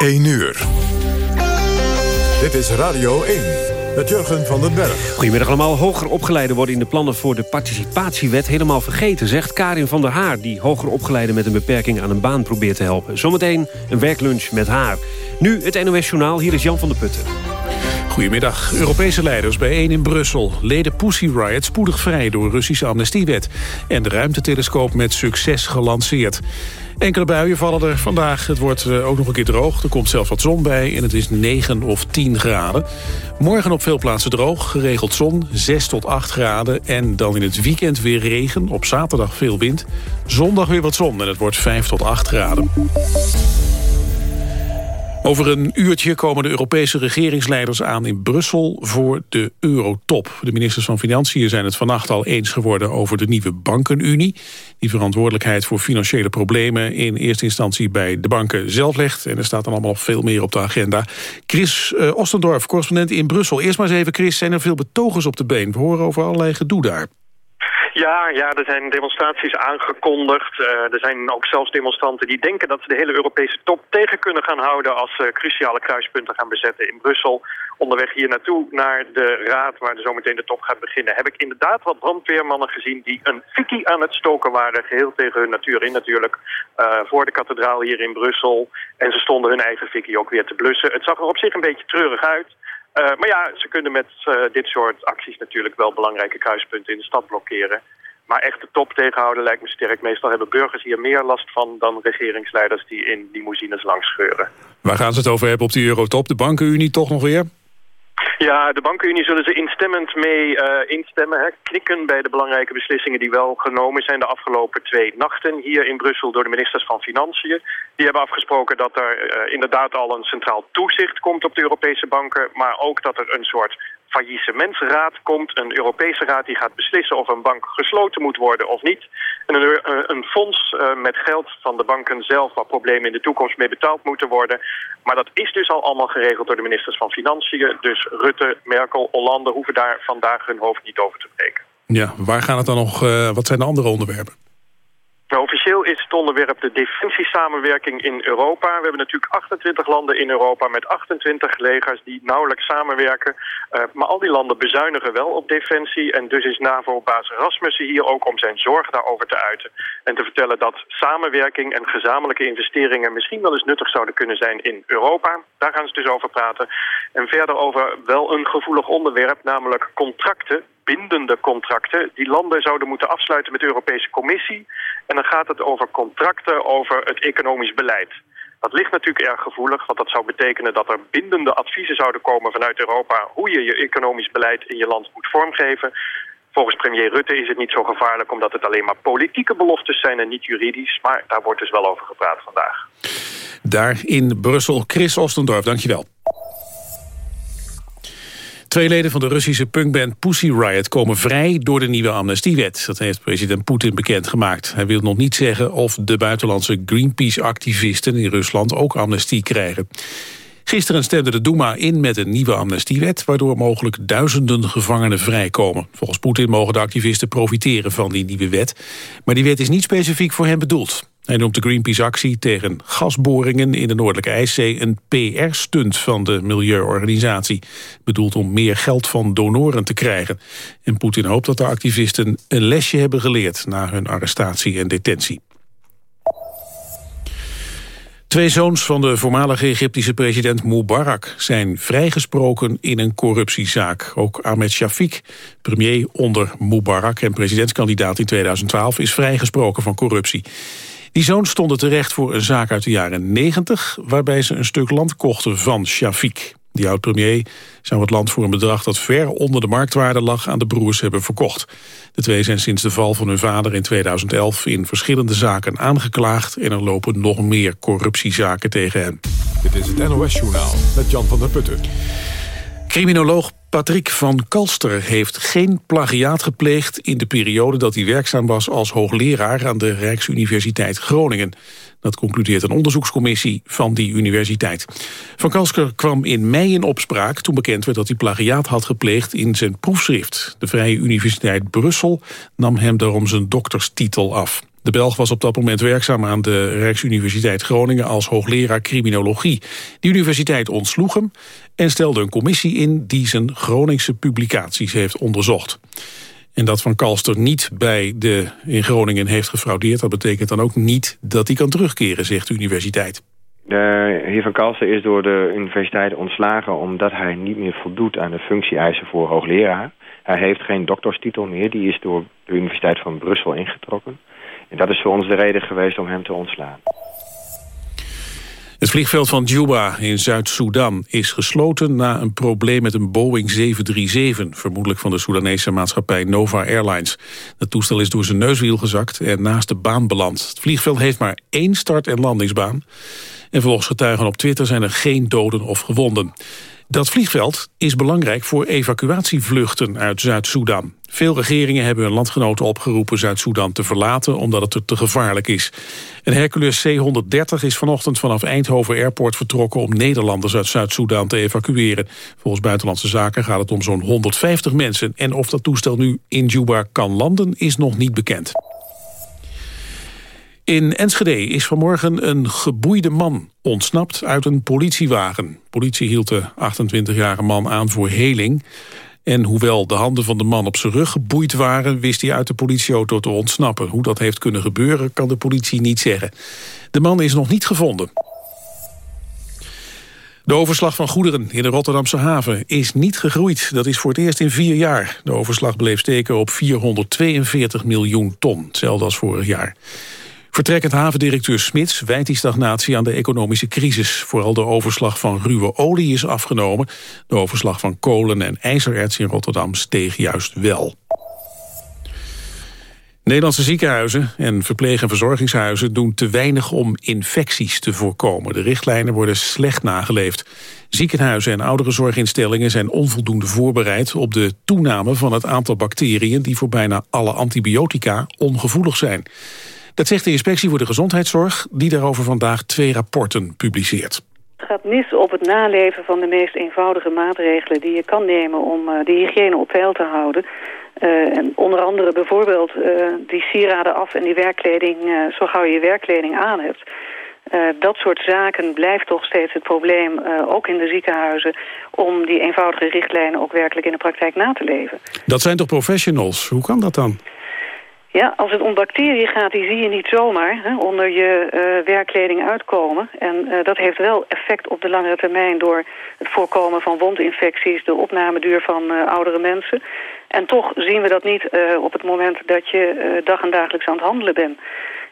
1 uur. Dit is Radio 1 met Jurgen van den Berg. Goedemiddag allemaal. Hoger opgeleiden worden in de plannen voor de participatiewet helemaal vergeten, zegt Karin van der Haar... die hoger opgeleiden met een beperking aan een baan probeert te helpen. Zometeen een werklunch met haar. Nu het NOS Journaal, hier is Jan van der Putten. Goedemiddag. Europese leiders bijeen in Brussel. Leden Pussy Riot spoedig vrij door Russische amnestiewet. En de ruimtetelescoop met succes gelanceerd. Enkele buien vallen er vandaag. Het wordt eh, ook nog een keer droog. Er komt zelfs wat zon bij en het is 9 of 10 graden. Morgen op veel plaatsen droog, geregeld zon, 6 tot 8 graden. En dan in het weekend weer regen, op zaterdag veel wind. Zondag weer wat zon en het wordt 5 tot 8 graden. Over een uurtje komen de Europese regeringsleiders aan in Brussel voor de eurotop. De ministers van Financiën zijn het vannacht al eens geworden over de nieuwe bankenunie. Die verantwoordelijkheid voor financiële problemen in eerste instantie bij de banken zelf legt. En er staat dan allemaal veel meer op de agenda. Chris uh, Ostendorf, correspondent in Brussel. Eerst maar eens even Chris, zijn er veel betogers op de been? We horen over allerlei gedoe daar. Ja, ja, er zijn demonstraties aangekondigd. Uh, er zijn ook zelfs demonstranten die denken dat ze de hele Europese top tegen kunnen gaan houden als ze cruciale kruispunten gaan bezetten in Brussel. Onderweg hier naartoe naar de raad waar de zometeen de top gaat beginnen heb ik inderdaad wat brandweermannen gezien die een fikkie aan het stoken waren. Geheel tegen hun natuur in natuurlijk. Uh, voor de kathedraal hier in Brussel. En ze stonden hun eigen fikkie ook weer te blussen. Het zag er op zich een beetje treurig uit. Uh, maar ja, ze kunnen met uh, dit soort acties natuurlijk wel belangrijke kruispunten in de stad blokkeren. Maar echt de top tegenhouden lijkt me sterk. Meestal hebben burgers hier meer last van dan regeringsleiders die in limousines langs scheuren. Waar gaan ze het over hebben op die Eurotop? De bankenunie toch nog weer? Ja, de bankenunie zullen ze instemmend mee uh, instemmen. Hè. Knikken bij de belangrijke beslissingen die wel genomen zijn de afgelopen twee nachten hier in Brussel door de ministers van Financiën. Die hebben afgesproken dat er uh, inderdaad al een centraal toezicht komt op de Europese banken, maar ook dat er een soort faillissementsraad komt. Een Europese raad die gaat beslissen of een bank gesloten moet worden of niet. En een, eh, een fonds uh, met geld van de banken zelf... waar problemen in de toekomst mee betaald moeten worden. Maar dat is dus al allemaal geregeld door de ministers van Financiën. Dus Rutte, Merkel, Hollande hoeven daar vandaag hun hoofd niet over te breken. Ja, waar gaan het dan nog... Uh, wat zijn de andere onderwerpen? Nou, officieel is het onderwerp de defensiesamenwerking in Europa. We hebben natuurlijk 28 landen in Europa met 28 legers die nauwelijks samenwerken. Uh, maar al die landen bezuinigen wel op defensie. En dus is NAVO-baas Rasmussen hier ook om zijn zorg daarover te uiten. En te vertellen dat samenwerking en gezamenlijke investeringen misschien wel eens nuttig zouden kunnen zijn in Europa. Daar gaan ze dus over praten. En verder over wel een gevoelig onderwerp, namelijk contracten bindende contracten die landen zouden moeten afsluiten met de Europese Commissie. En dan gaat het over contracten over het economisch beleid. Dat ligt natuurlijk erg gevoelig, want dat zou betekenen dat er bindende adviezen zouden komen vanuit Europa hoe je je economisch beleid in je land moet vormgeven. Volgens premier Rutte is het niet zo gevaarlijk omdat het alleen maar politieke beloftes zijn en niet juridisch. Maar daar wordt dus wel over gepraat vandaag. Daar in Brussel, Chris Ostendorf, dankjewel. Twee leden van de Russische punkband Pussy Riot komen vrij door de nieuwe amnestiewet. Dat heeft president Poetin bekendgemaakt. Hij wil nog niet zeggen of de buitenlandse Greenpeace-activisten in Rusland ook amnestie krijgen. Gisteren stemde de Duma in met een nieuwe amnestiewet... waardoor mogelijk duizenden gevangenen vrijkomen. Volgens Poetin mogen de activisten profiteren van die nieuwe wet. Maar die wet is niet specifiek voor hen bedoeld. Hij noemt de Greenpeace-actie tegen gasboringen in de Noordelijke IJszee... een PR-stunt van de milieuorganisatie. Bedoeld om meer geld van donoren te krijgen. En Poetin hoopt dat de activisten een lesje hebben geleerd... na hun arrestatie en detentie. Twee zoons van de voormalige Egyptische president Mubarak zijn vrijgesproken in een corruptiezaak. Ook Ahmed Shafiq, premier onder Mubarak en presidentskandidaat in 2012, is vrijgesproken van corruptie. Die zoons stonden terecht voor een zaak uit de jaren 90... waarbij ze een stuk land kochten van Shafiq. Die oud-premier zou het land voor een bedrag dat ver onder de marktwaarde lag aan de broers hebben verkocht. De twee zijn sinds de val van hun vader in 2011 in verschillende zaken aangeklaagd en er lopen nog meer corruptiezaken tegen hen. Dit is het NOS Journaal met Jan van der Putten. Criminoloog Patrick van Kalster heeft geen plagiaat gepleegd... in de periode dat hij werkzaam was als hoogleraar... aan de Rijksuniversiteit Groningen. Dat concludeert een onderzoekscommissie van die universiteit. Van Kalster kwam in mei in opspraak toen bekend werd dat hij plagiaat had gepleegd in zijn proefschrift. De Vrije Universiteit Brussel nam hem daarom zijn dokterstitel af. De Belg was op dat moment werkzaam aan de Rijksuniversiteit Groningen als hoogleraar criminologie. Die universiteit ontsloeg hem en stelde een commissie in die zijn Groningse publicaties heeft onderzocht. En dat Van Kalster niet bij de in Groningen heeft gefraudeerd... dat betekent dan ook niet dat hij kan terugkeren, zegt de universiteit. De heer Van Kalster is door de universiteit ontslagen... omdat hij niet meer voldoet aan de functie-eisen voor hoogleraar. Hij heeft geen dokterstitel meer. Die is door de Universiteit van Brussel ingetrokken. En dat is voor ons de reden geweest om hem te ontslaan. Het vliegveld van Juba in Zuid-Soedan is gesloten na een probleem met een Boeing 737, vermoedelijk van de Soedanese maatschappij Nova Airlines. Het toestel is door zijn neuswiel gezakt en naast de baan beland. Het vliegveld heeft maar één start- en landingsbaan. En volgens getuigen op Twitter zijn er geen doden of gewonden. Dat vliegveld is belangrijk voor evacuatievluchten uit Zuid-Soedan. Veel regeringen hebben hun landgenoten opgeroepen Zuid-Soedan te verlaten omdat het er te gevaarlijk is. Een Hercules C-130 is vanochtend vanaf Eindhoven Airport vertrokken om Nederlanders uit Zuid-Soedan te evacueren. Volgens Buitenlandse Zaken gaat het om zo'n 150 mensen en of dat toestel nu in Juba kan landen is nog niet bekend. In Enschede is vanmorgen een geboeide man ontsnapt uit een politiewagen. Politie hield de 28-jarige man aan voor heling. En hoewel de handen van de man op zijn rug geboeid waren... wist hij uit de politieauto te ontsnappen. Hoe dat heeft kunnen gebeuren, kan de politie niet zeggen. De man is nog niet gevonden. De overslag van goederen in de Rotterdamse haven is niet gegroeid. Dat is voor het eerst in vier jaar. De overslag bleef steken op 442 miljoen ton. Hetzelfde als vorig jaar. Vertrekkend havendirecteur Smits wijt die stagnatie aan de economische crisis. Vooral de overslag van ruwe olie is afgenomen. De overslag van kolen en ijzererts in Rotterdam steeg juist wel. Nederlandse ziekenhuizen en verpleeg- en verzorgingshuizen doen te weinig om infecties te voorkomen. De richtlijnen worden slecht nageleefd. Ziekenhuizen en ouderenzorginstellingen zijn onvoldoende voorbereid op de toename van het aantal bacteriën die voor bijna alle antibiotica ongevoelig zijn. Dat zegt de Inspectie voor de Gezondheidszorg... die daarover vandaag twee rapporten publiceert. Het gaat mis op het naleven van de meest eenvoudige maatregelen... die je kan nemen om uh, de hygiëne op peil te houden. Uh, en onder andere bijvoorbeeld uh, die sieraden af en die werkkleding... zo gauw je je werkkleding aan hebt... Uh, dat soort zaken blijft toch steeds het probleem, uh, ook in de ziekenhuizen... om die eenvoudige richtlijnen ook werkelijk in de praktijk na te leven. Dat zijn toch professionals? Hoe kan dat dan? Ja, als het om bacteriën gaat, die zie je niet zomaar hè, onder je uh, werkkleding uitkomen. En uh, dat heeft wel effect op de langere termijn door het voorkomen van wondinfecties, de opnameduur van uh, oudere mensen. En toch zien we dat niet op het moment dat je dag en dagelijks aan het handelen bent.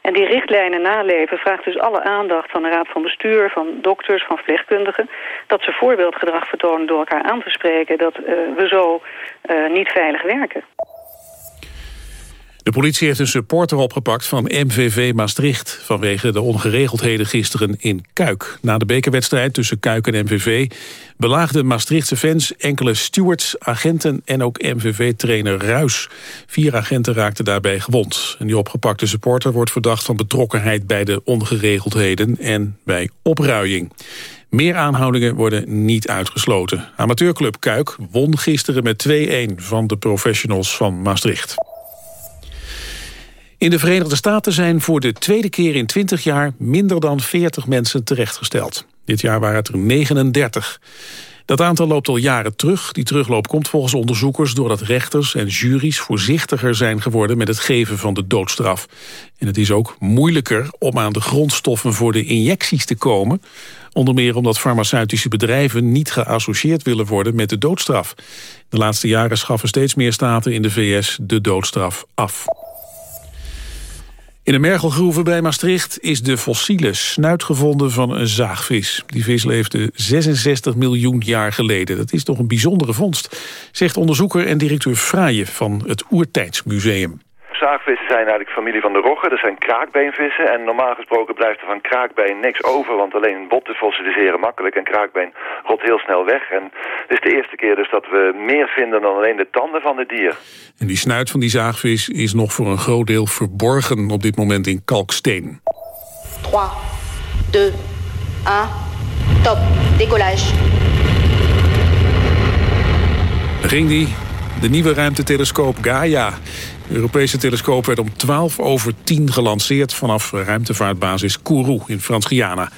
En die richtlijnen naleven vraagt dus alle aandacht van de raad van bestuur, van dokters, van verpleegkundigen. Dat ze voorbeeldgedrag vertonen door elkaar aan te spreken dat we zo niet veilig werken. De politie heeft een supporter opgepakt van MVV Maastricht... vanwege de ongeregeldheden gisteren in Kuik. Na de bekerwedstrijd tussen Kuik en MVV... belaagden Maastrichtse fans enkele stewards, agenten... en ook MVV-trainer Ruis. Vier agenten raakten daarbij gewond. En die opgepakte supporter wordt verdacht van betrokkenheid... bij de ongeregeldheden en bij opruiing. Meer aanhoudingen worden niet uitgesloten. Amateurclub Kuik won gisteren met 2-1 van de professionals van Maastricht. In de Verenigde Staten zijn voor de tweede keer in 20 jaar minder dan 40 mensen terechtgesteld. Dit jaar waren het er 39. Dat aantal loopt al jaren terug. Die terugloop komt volgens onderzoekers doordat rechters en juries voorzichtiger zijn geworden met het geven van de doodstraf. En het is ook moeilijker om aan de grondstoffen voor de injecties te komen. Onder meer omdat farmaceutische bedrijven niet geassocieerd willen worden met de doodstraf. De laatste jaren schaffen steeds meer staten in de VS de doodstraf af. In de Mergelgroeven bij Maastricht is de fossiele snuit gevonden van een zaagvis. Die vis leefde 66 miljoen jaar geleden. Dat is toch een bijzondere vondst, zegt onderzoeker en directeur Fraaie van het Oertijdsmuseum. Zaagvissen zijn eigenlijk familie van de roggen. Dat zijn kraakbeenvissen. En normaal gesproken blijft er van kraakbeen niks over. Want alleen botten fossiliseren makkelijk. En kraakbeen rot heel snel weg. En het is de eerste keer dus dat we meer vinden dan alleen de tanden van het dier. En die snuit van die zaagvis is nog voor een groot deel verborgen op dit moment in kalksteen. 3, 2, 1, top, décollage. Ging die De nieuwe ruimtetelescoop Gaia. De Europese telescoop werd om 12 over 10 gelanceerd... vanaf ruimtevaartbasis Kourou in Frans-Guyana.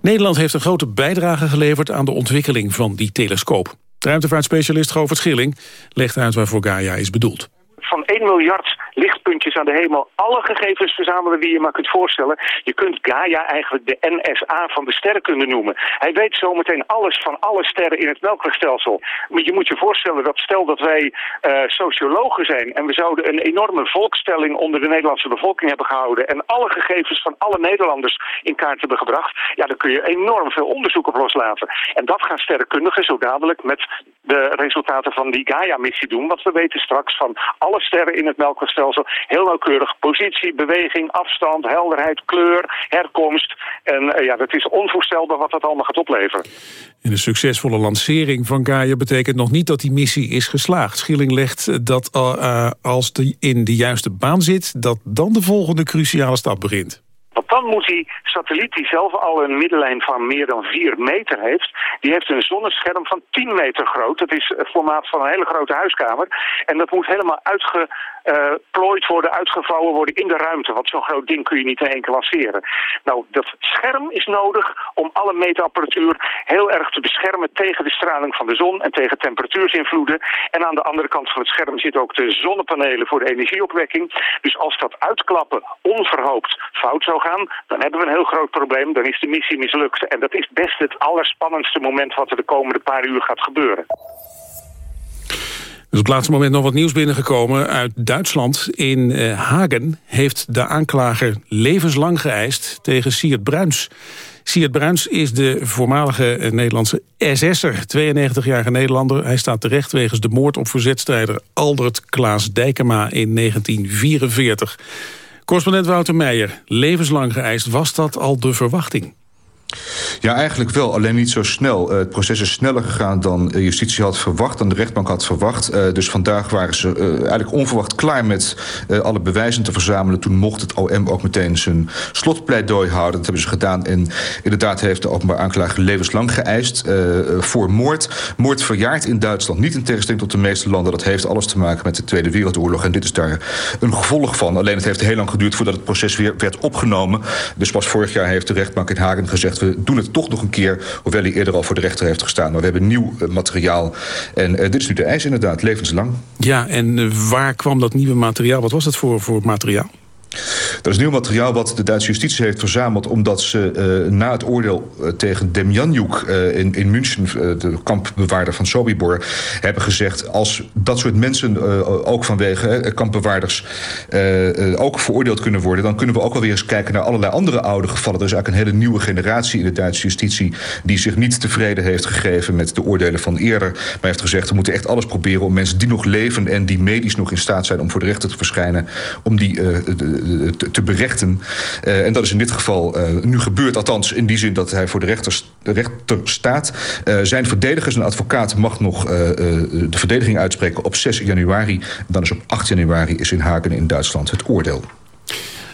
Nederland heeft een grote bijdrage geleverd aan de ontwikkeling van die telescoop. ruimtevaartspecialist Govert Schilling legt uit waarvoor Gaia is bedoeld van 1 miljard lichtpuntjes aan de hemel alle gegevens verzamelen die je maar kunt voorstellen. Je kunt Gaia eigenlijk de NSA van de sterrenkunde noemen. Hij weet zometeen alles van alle sterren in het melkwegstelsel. Maar je moet je voorstellen dat stel dat wij uh, sociologen zijn en we zouden een enorme volkstelling onder de Nederlandse bevolking hebben gehouden en alle gegevens van alle Nederlanders in kaart hebben gebracht, ja, dan kun je enorm veel onderzoek op loslaten. En dat gaan sterrenkundigen zo dadelijk met de resultaten van die Gaia-missie doen, want we weten straks van alle sterren in het melkwegstelsel heel nauwkeurig positie, beweging, afstand, helderheid, kleur, herkomst. En uh, ja, het is onvoorstelbaar wat dat allemaal gaat opleveren. En de succesvolle lancering van Gaia betekent nog niet dat die missie is geslaagd. Schilling legt dat uh, als die in de juiste baan zit, dat dan de volgende cruciale stap begint. Dan moet die satelliet, die zelf al een middenlijn van meer dan 4 meter heeft... die heeft een zonnescherm van 10 meter groot. Dat is het formaat van een hele grote huiskamer. En dat moet helemaal uitgeplooid worden, uitgevouwen worden in de ruimte. Want zo'n groot ding kun je niet in één keer lanceren. Nou, dat scherm is nodig om alle meetapparatuur heel erg te beschermen... tegen de straling van de zon en tegen temperatuursinvloeden. En aan de andere kant van het scherm zitten ook de zonnepanelen voor de energieopwekking. Dus als dat uitklappen onverhoopt fout zou gaan, dan hebben we een heel groot probleem. Dan is de missie mislukt. En dat is best het allerspannendste moment wat er de komende paar uur gaat gebeuren. Dus op het laatste moment nog wat nieuws binnengekomen uit Duitsland. In uh, Hagen heeft de aanklager levenslang geëist tegen Siert Bruins. Siert Bruins is de voormalige eh, Nederlandse SS'er, 92-jarige Nederlander. Hij staat terecht wegens de moord op verzetstrijder Aldert Klaas Dijkema in 1944. Correspondent Wouter Meijer, levenslang geëist. Was dat al de verwachting? Ja, eigenlijk wel. Alleen niet zo snel. Uh, het proces is sneller gegaan dan justitie had verwacht, dan de rechtbank had verwacht. Uh, dus vandaag waren ze uh, eigenlijk onverwacht klaar met alle bewijzen te verzamelen. Toen mocht het OM ook meteen zijn slotpleidooi houden. Dat hebben ze gedaan. En inderdaad heeft de openbaar aanklager levenslang geëist voor moord. Moord verjaard in Duitsland. Niet in tegenstelling tot de meeste landen. Dat heeft alles te maken met de Tweede Wereldoorlog. En dit is daar een gevolg van. Alleen het heeft heel lang geduurd voordat het proces weer werd opgenomen. Dus pas vorig jaar heeft de rechtbank in Hagen gezegd we doen het toch nog een keer... hoewel hij eerder al voor de rechter heeft gestaan. Maar we hebben nieuw uh, materiaal. En uh, dit is nu de eis inderdaad, levenslang. Ja, en uh, waar kwam dat nieuwe materiaal? Wat was dat voor, voor materiaal? Dat is nieuw materiaal wat de Duitse justitie heeft verzameld... omdat ze uh, na het oordeel uh, tegen Demjanjuk uh, in, in München... de kampbewaarder van Sobibor, hebben gezegd... als dat soort mensen ook vanwege kampbewaarders ook veroordeeld kunnen worden... dan kunnen we ook wel weer eens kijken naar allerlei andere oude gevallen. Er is eigenlijk een hele nieuwe generatie in de Duitse justitie... die zich niet tevreden heeft gegeven met de oordelen van eerder... maar heeft gezegd, we moeten echt alles proberen om mensen die nog leven... en die medisch nog in staat zijn om voor de rechter te verschijnen... om die te, te berechten. Uh, en dat is in dit geval uh, nu gebeurd. Althans in die zin dat hij voor de rechter, rechter staat. Uh, zijn verdediger, zijn advocaat, mag nog de verdediging uitspreken op 6 januari. En dan is op 8 januari is in Hagen in Duitsland het oordeel.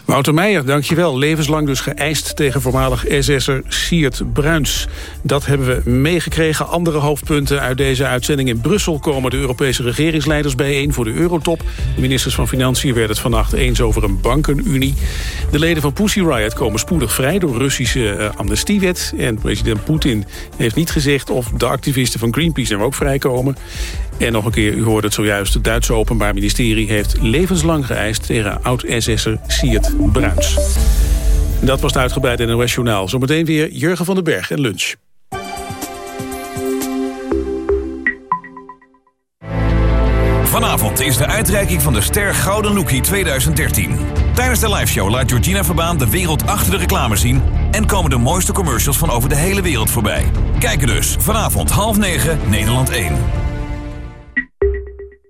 Wouter Meijer, dankjewel. Levenslang dus geëist tegen voormalig SS'er Siert Bruins. Dat hebben we meegekregen. Andere hoofdpunten uit deze uitzending. In Brussel komen de Europese regeringsleiders bijeen voor de eurotop. De ministers van Financiën werden het vannacht eens over een bankenunie. De leden van Pussy Riot komen spoedig vrij door Russische uh, amnestiewet. En president Poetin heeft niet gezegd of de activisten van Greenpeace er ook vrijkomen. En nog een keer, u hoorde het zojuist, het Duitse Openbaar Ministerie... heeft levenslang geëist tegen oud-SS'er Siert Bruins. Dat was het uitgebreide NOS Journaal. Zometeen weer Jurgen van den Berg en lunch. Vanavond is de uitreiking van de Ster Gouden Lookie 2013. Tijdens de liveshow laat Georgina Verbaan de wereld achter de reclame zien... en komen de mooiste commercials van over de hele wereld voorbij. Kijken dus, vanavond half negen, Nederland 1.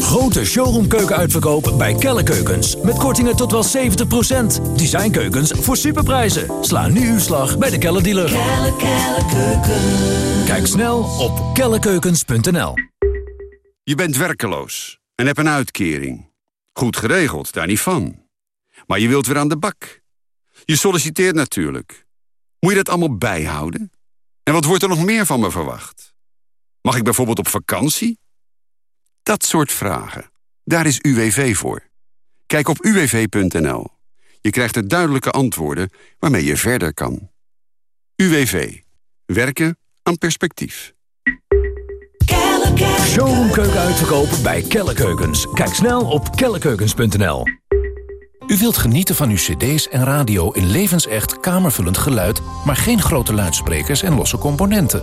Grote showroomkeuken bij Kelle Keukens. Met kortingen tot wel 70%. Designkeukens voor superprijzen. Sla nu uw slag bij de Kelle dealer. Kelle, Kelle Kijk snel op kellekeukens.nl. Je bent werkeloos en hebt een uitkering. Goed geregeld, daar niet van. Maar je wilt weer aan de bak. Je solliciteert natuurlijk. Moet je dat allemaal bijhouden? En wat wordt er nog meer van me verwacht? Mag ik bijvoorbeeld op vakantie? Dat soort vragen. Daar is UWV voor. Kijk op uwv.nl. Je krijgt er duidelijke antwoorden waarmee je verder kan. UWV. Werken aan perspectief. Showroomkeuken uitverkopen bij Kelle Keukens. Kijk snel op kellekeukens.nl. U wilt genieten van uw cd's en radio in levensecht kamervullend geluid... maar geen grote luidsprekers en losse componenten.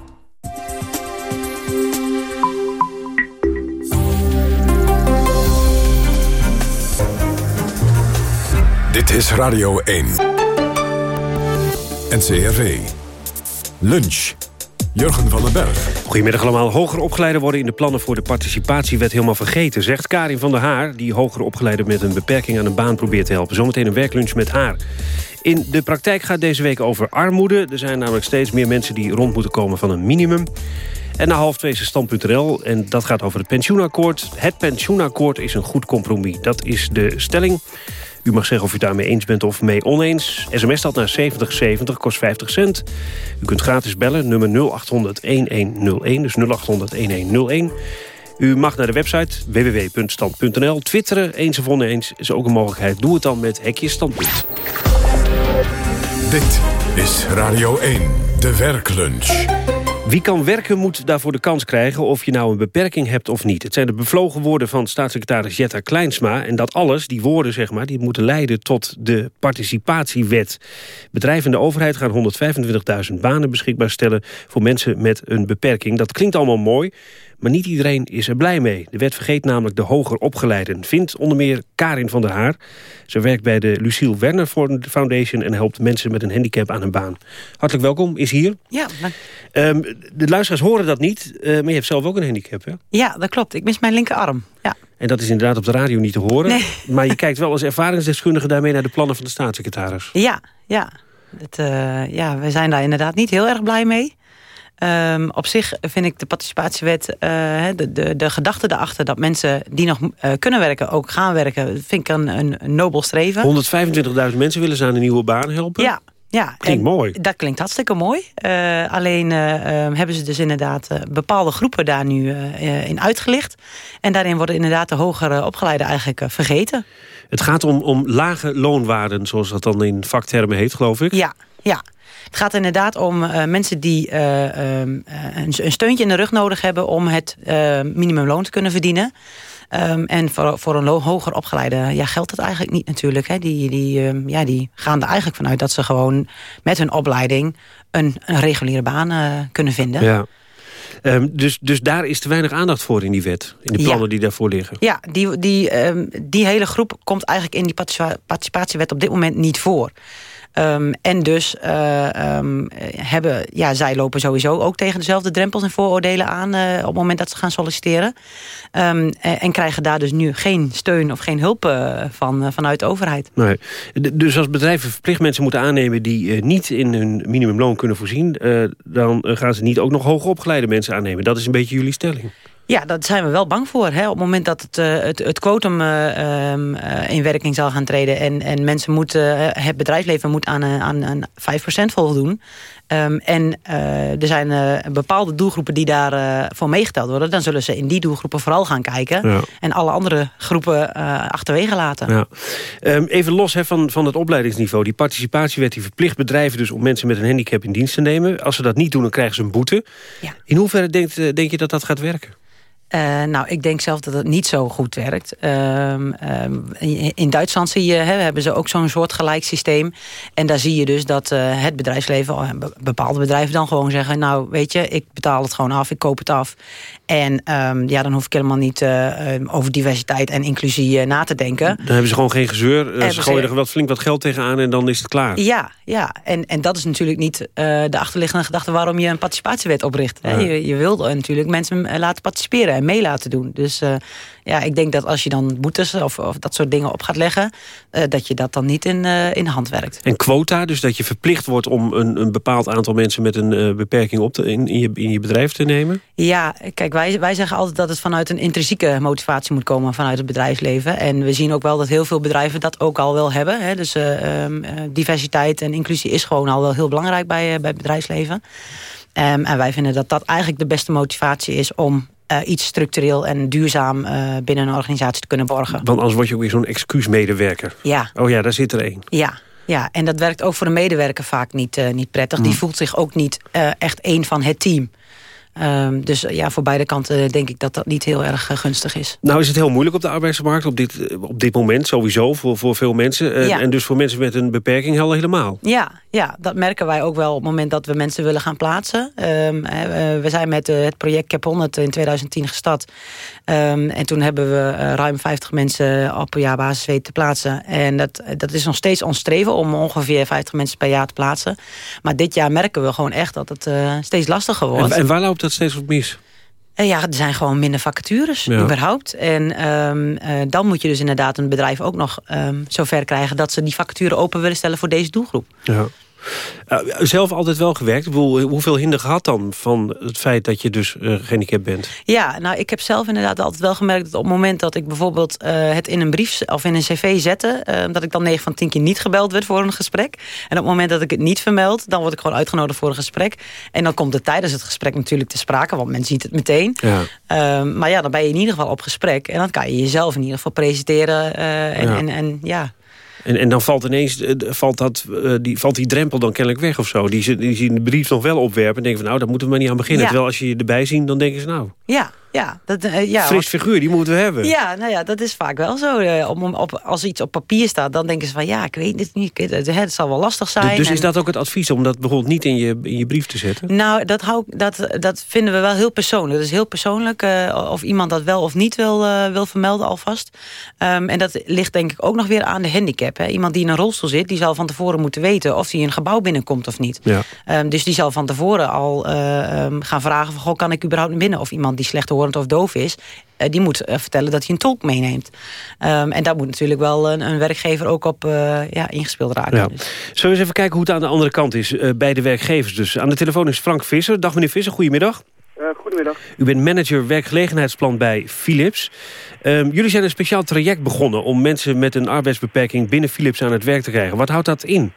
Dit is Radio 1. NCRV. Lunch. Jurgen van den Berg. Goedemiddag allemaal. Hoger opgeleiden worden in de plannen voor de participatiewet helemaal vergeten, zegt Karin van der Haar, die hoger opgeleiden met een beperking aan een baan probeert te helpen. Zometeen een werklunch met haar. In de praktijk gaat deze week over armoede. Er zijn namelijk steeds meer mensen die rond moeten komen van een minimum. En na half twee is stand.nl en dat gaat over het pensioenakkoord. Het pensioenakkoord is een goed compromis. Dat is de stelling. U mag zeggen of u daarmee eens bent of mee oneens. SMS staat naar 7070, kost 50 cent. U kunt gratis bellen, nummer 0800-1101, dus 0800-1101. U mag naar de website www.stand.nl. Twitteren, eens of oneens, is ook een mogelijkheid. Doe het dan met Hekje Standpunt. Dit is Radio 1, de werklunch. Wie kan werken moet daarvoor de kans krijgen of je nou een beperking hebt of niet. Het zijn de bevlogen woorden van staatssecretaris Jetta Kleinsma. En dat alles, die woorden zeg maar, die moeten leiden tot de participatiewet. Bedrijven en de overheid gaan 125.000 banen beschikbaar stellen... voor mensen met een beperking. Dat klinkt allemaal mooi, maar niet iedereen is er blij mee. De wet vergeet namelijk de hoger opgeleiden. Vindt onder meer Karin van der Haar. Ze werkt bij de Lucille Werner Foundation... en helpt mensen met een handicap aan een baan. Hartelijk welkom, is hier. Ja, um, de luisteraars horen dat niet, uh, maar je hebt zelf ook een handicap, hè? Ja, dat klopt. Ik mis mijn linkerarm, ja. En dat is inderdaad op de radio niet te horen. Nee. Maar je kijkt wel als ervaringsdeskundige daarmee... naar de plannen van de staatssecretaris. Ja, ja. Het, uh, ja, we zijn daar inderdaad niet heel erg blij mee. Um, op zich vind ik de participatiewet, uh, de, de, de gedachte daarachter... dat mensen die nog uh, kunnen werken ook gaan werken... vind ik een, een, nobel streven. 125.000 mensen willen ze aan een nieuwe baan helpen? Ja, ja, klinkt mooi. Dat klinkt hartstikke mooi. Uh, alleen uh, hebben ze dus inderdaad uh, bepaalde groepen daar nu in uitgelicht. En daarin worden inderdaad de hogere opgeleiden eigenlijk vergeten. Het gaat om, om lage loonwaarden, zoals dat dan in vaktermen heet, geloof ik. Ja, ja. Het gaat inderdaad om uh, mensen die uh, um, een, een, steuntje in de rug nodig hebben... om het uh, minimumloon te kunnen verdienen. Um, en voor, voor een hoger opgeleide ja, geldt dat eigenlijk niet natuurlijk. Hè. Die, die, um, ja, die gaan er eigenlijk vanuit dat ze gewoon met hun opleiding... een, een reguliere baan kunnen vinden. Ja. Um, dus, dus daar is te weinig aandacht voor in die wet. In de plannen ja. die daarvoor liggen. Ja, die, die, um, die hele groep komt eigenlijk in die participatiewet op dit moment niet voor. Um, en dus uh, hebben, ja, zij lopen sowieso ook tegen dezelfde drempels en vooroordelen aan... Uh, op het moment dat ze gaan solliciteren. Um, en krijgen daar dus nu geen steun of geen hulp van, vanuit de overheid. Nee. Dus als bedrijven verplicht mensen moeten aannemen... die niet in hun minimumloon kunnen voorzien... dan gaan ze niet ook nog hoogopgeleide mensen aannemen. Dat is een beetje jullie stelling. Ja, daar zijn we wel bang voor. Hè? Op het moment dat het, uh, het, het quotum uh, um, uh, in werking zal gaan treden... en, en mensen moeten, het bedrijfsleven moet aan, aan, aan 5% voldoen... Um, en er zijn bepaalde doelgroepen die daarvoor voor meegeteld worden... dan zullen ze in die doelgroepen vooral gaan kijken... Ja. en alle andere groepen achterwege laten. Ja. Um, even los van, van het opleidingsniveau. Die participatiewet die verplicht bedrijven dus om mensen met een handicap in dienst te nemen. Als ze dat niet doen, dan krijgen ze een boete. Ja. In hoeverre denkt, denk je dat dat gaat werken? Uh, nou, ik denk zelf dat het niet zo goed werkt. Um, um, in Duitsland zie je, he, hebben ze ook zo'n soort gelijk systeem. En daar zie je dus dat uh, het bedrijfsleven, bepaalde bedrijven dan gewoon zeggen... nou, weet je, ik betaal het gewoon af, ik koop het af. En um, ja, dan hoef ik helemaal niet uh, over diversiteit en inclusie na te denken. Dan hebben ze gewoon geen gezeur. ze gooien er wat flink wat geld tegenaan en dan is het klaar. Ja, ja. En, en dat is natuurlijk niet de achterliggende gedachte... waarom je een participatiewet opricht. Ja. Je, je wilt natuurlijk mensen laten participeren mee laten doen. Dus ja, ik denk dat als je dan boetes of, of dat soort dingen op gaat leggen... Uh, dat je dat dan niet in, uh, in de hand werkt. En quota, dus dat je verplicht wordt om een, een bepaald aantal mensen... met een beperking op te, in, in, je, in je bedrijf te nemen? Ja, kijk, wij, wij zeggen altijd dat het vanuit een intrinsieke motivatie moet komen... vanuit het bedrijfsleven. En we zien ook wel dat heel veel bedrijven dat ook al wel hebben. Hè. Dus um, diversiteit en inclusie is gewoon al wel heel belangrijk bij, bij het bedrijfsleven. Um, en wij vinden dat dat eigenlijk de beste motivatie is om iets structureel en duurzaam uh, binnen een organisatie te kunnen borgen. Want anders word je ook weer zo'n excuusmedewerker. Ja. Oh ja, daar zit er één. Ja. Ja, en dat werkt ook voor de medewerker vaak niet, uh, niet prettig. Die voelt zich ook niet echt één van het team. Um, dus ja, voor beide kanten denk ik dat dat niet heel erg uh, gunstig is. Nou is het heel moeilijk op de arbeidsmarkt op dit, op dit moment sowieso voor, voor veel mensen. Uh, ja. En dus voor mensen met een beperking al helemaal. Ja, ja, dat merken wij ook wel op het moment dat we mensen willen gaan plaatsen. Um, we zijn met het project Cap 100 in 2010 gestart. Um, en toen hebben we ruim 50 mensen op jaarbasis weten te plaatsen. En dat, dat is nog steeds ons streven om ongeveer 50 mensen per jaar te plaatsen. Maar dit jaar merken we gewoon echt dat het steeds lastiger wordt. En, en waar loopt dat steeds op mis? Uh, ja, er zijn gewoon minder vacatures, ja. überhaupt. En um, uh, dan moet je dus inderdaad een bedrijf ook nog um, zover krijgen... dat ze die vacature open willen stellen voor deze doelgroep. Ja. Uh, zelf altijd wel gewerkt. Ik bedoel, hoeveel hinder gehad dan van het feit dat je dus uh, gehandicapt bent? Ja, nou ik heb zelf inderdaad altijd wel gemerkt dat op het moment dat ik bijvoorbeeld uh, het in een brief of in een cv zette, dat ik dan 9 van 10 keer niet gebeld werd voor een gesprek. En op het moment dat ik het niet vermeld, dan word ik gewoon uitgenodigd voor een gesprek. En dan komt het tijdens het gesprek natuurlijk te sprake, want men ziet het meteen. Ja. maar ja, dan ben je in ieder geval op gesprek en dan kan je jezelf in ieder geval presenteren. en, ja. En, en ja, en, en dan valt ineens valt dat, uh, die, valt die drempel dan kennelijk weg of zo. Die, die zien de brief nog wel opwerpen en denken van nou, daar moeten we maar niet aan beginnen. Ja. Terwijl als je je erbij ziet, dan denken ze nou... Ja, ja, dat, uh, ja, Fris figuur, die moeten we hebben. Ja, nou ja, dat is vaak wel zo. Uh, op, op, als iets op papier staat, dan denken ze van... ja, ik weet het niet, het, het zal wel lastig zijn. Dus, dus en... is dat ook het advies om dat bijvoorbeeld niet in je, in je brief te zetten? Nou, dat, hou, dat, dat vinden we wel heel persoonlijk. Dat is heel persoonlijk uh, of iemand dat wel of niet wil, wil vermelden alvast. Um, en dat ligt denk ik ook nog weer aan de handicap. Hè. Iemand die in een rolstoel zit, die zal van tevoren moeten weten... of hij in een gebouw binnenkomt of niet. Ja. Um, dus die zal van tevoren al um, gaan vragen... Van, goh, kan ik überhaupt binnen? Of iemand die slechthorend of doof is uh, die moet uh, vertellen dat hij een tolk meeneemt. Um, en daar moet natuurlijk wel een, een werkgever ook op uh, ja, ingespeeld raken. Ja. Zullen we eens even kijken hoe het aan de andere kant is bij de werkgevers. Dus aan de telefoon is Frank Visser. Dag meneer Visser, goedemiddag. goedemiddag. U bent manager werkgelegenheidsplan bij Philips. Um, jullie zijn een speciaal traject begonnen om mensen met een arbeidsbeperking binnen Philips aan het werk te krijgen. Wat houdt dat in?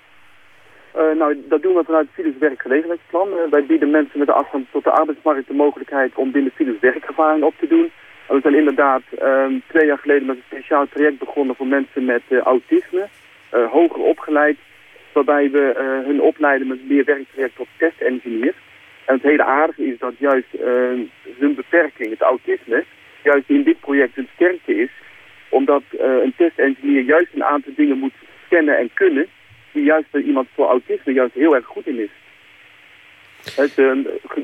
Uh, nou, dat doen we vanuit het Philips werkgelegenheidsplan. Uh, wij bieden mensen met de afstand tot de arbeidsmarkt de mogelijkheid om binnen Philips werkervaring op te doen. En we zijn inderdaad um, twee jaar geleden met een speciaal traject begonnen voor mensen met uh, autisme, hoger opgeleid. Waarbij we hun opleiden met meer werktraject tot testengineer. En het hele aardige is dat juist hun beperking, het autisme, juist in dit project een sterkte is. Omdat een testengineer juist een aantal dingen moet kennen en kunnen die juist bij iemand voor autisme juist heel erg goed in is. Het, uh,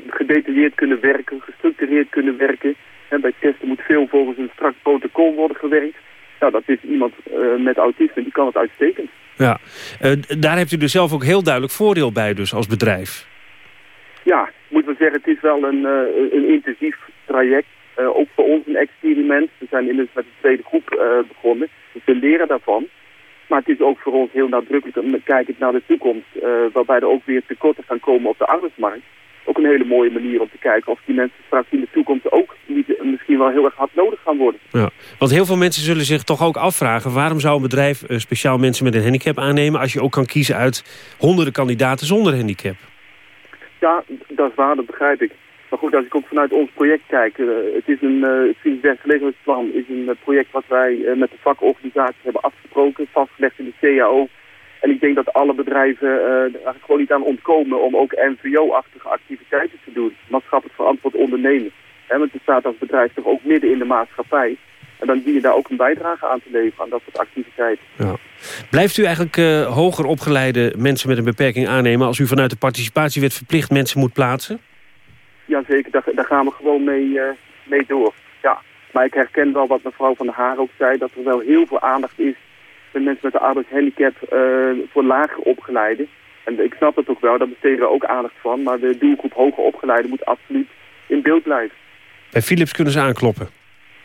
gedetailleerd kunnen werken, gestructureerd kunnen werken. En bij testen moet veel volgens een strak protocol worden gewerkt. Nou, dat is iemand uh, met autisme, die kan het uitstekend. Ja, uh, daar hebt u dus zelf ook heel duidelijk voordeel bij dus als bedrijf. Ja, moet wel zeggen, het is wel een, uh, een intensief traject. ook voor ons een experiment. We zijn inmiddels met de tweede groep begonnen. Dus we leren daarvan. Maar het is ook voor ons heel nadrukkelijk kijkend naar de toekomst. Uh, waarbij er ook weer tekorten gaan komen op de arbeidsmarkt. Ook een hele mooie manier om te kijken of die mensen straks in de toekomst ook niet, misschien wel heel erg hard nodig gaan worden. Ja, want heel veel mensen zullen zich toch ook afvragen... waarom zou een bedrijf uh, speciaal mensen met een handicap aannemen... als je ook kan kiezen uit honderden kandidaten zonder handicap? Ja, dat is waar, dat begrijp ik. Maar goed, als ik ook vanuit ons project kijk, uh, het is een uh, het is een uh, project wat wij uh, met de vakorganisatie hebben afgesproken, vastgelegd in de CAO. En ik denk dat alle bedrijven er gewoon niet aan ontkomen om ook NVO-achtige activiteiten te doen. Maatschappelijk verantwoord ondernemen. Hè, want je staat als bedrijf toch ook midden in de maatschappij. En dan dien je daar ook een bijdrage aan te leveren aan dat soort activiteiten. Ja. Blijft u eigenlijk uh, hoger opgeleide mensen met een beperking aannemen... als u vanuit de participatiewet verplicht mensen moet plaatsen? Jazeker, daar, daar gaan we gewoon mee, uh, mee door. Ja. Maar ik herken wel wat mevrouw Van der Haar ook zei... dat er wel heel veel aandacht is voor mensen met een arbeidshandicap uh, voor lager opgeleide. En ik snap het ook wel, daar besteden we ook aandacht van. Maar de doelgroep hoger opgeleide moet absoluut in beeld blijven. Bij Philips kunnen ze aankloppen.